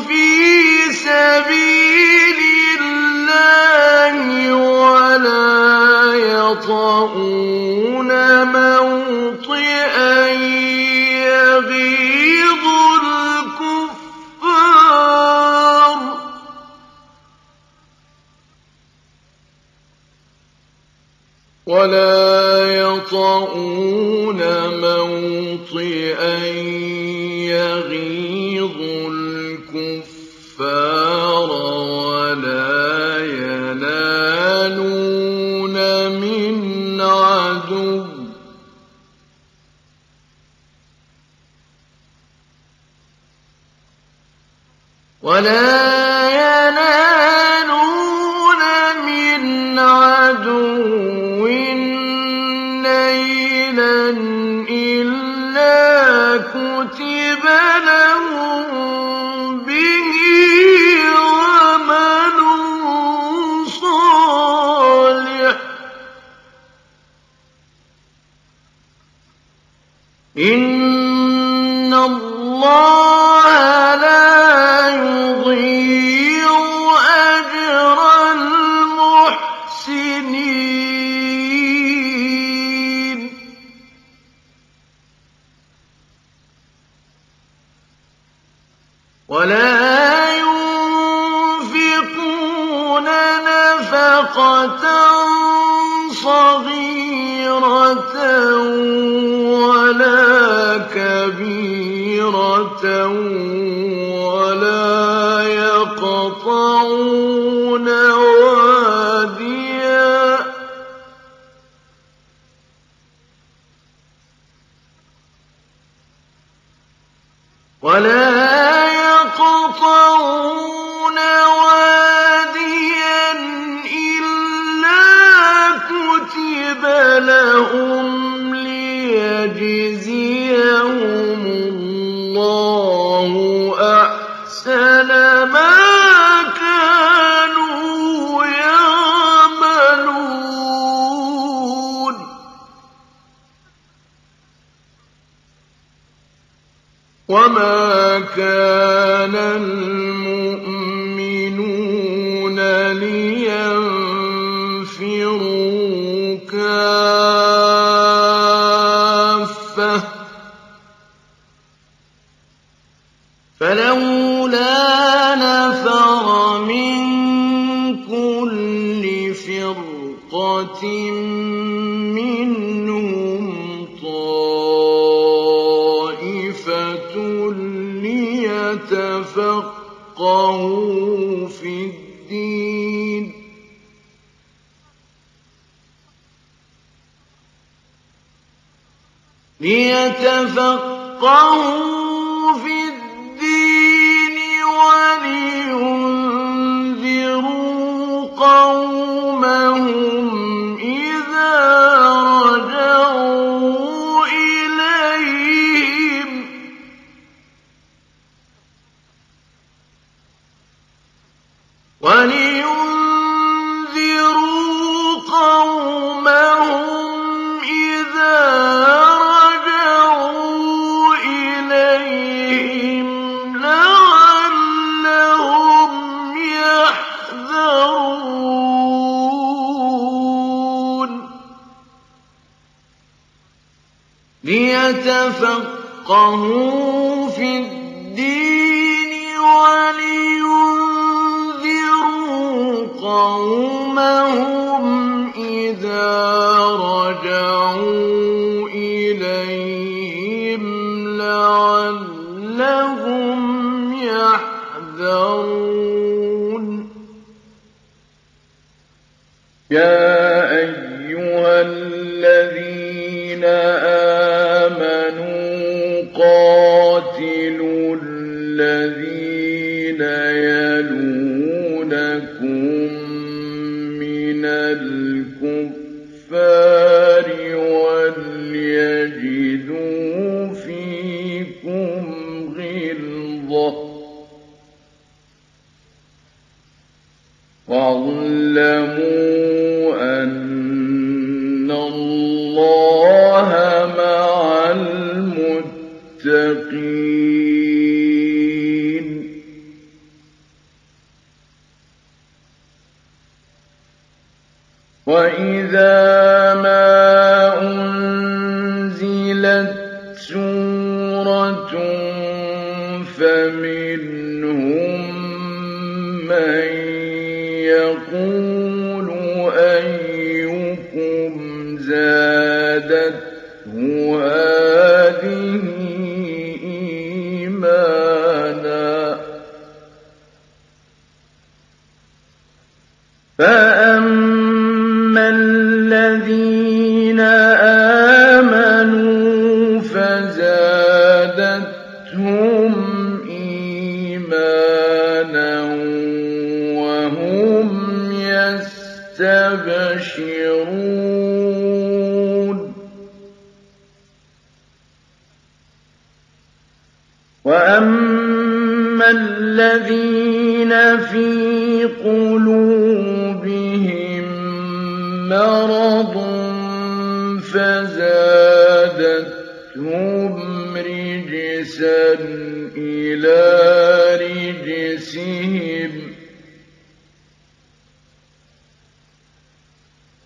فِي سَبِيلِ اللَّهِ وَلَا يطؤون مَوْطِئًا يَغِيظُ الْكُفَّارَ ۖ. وَلَا يطؤون الْقِسْطِ أَن يَغِيظُوا الْكُفَّارَ وَلَا يَنَالُونَ مِنْ عَدُوٍّ. فأما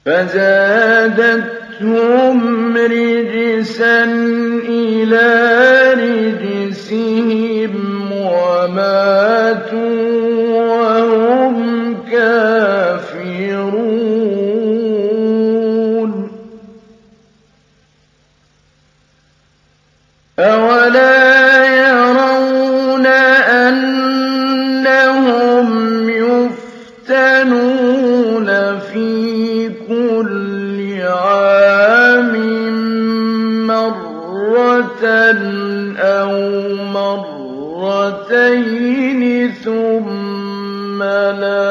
فزادتهم رجسا إلى رجسهم وماتوا. أو مرتين ثم لا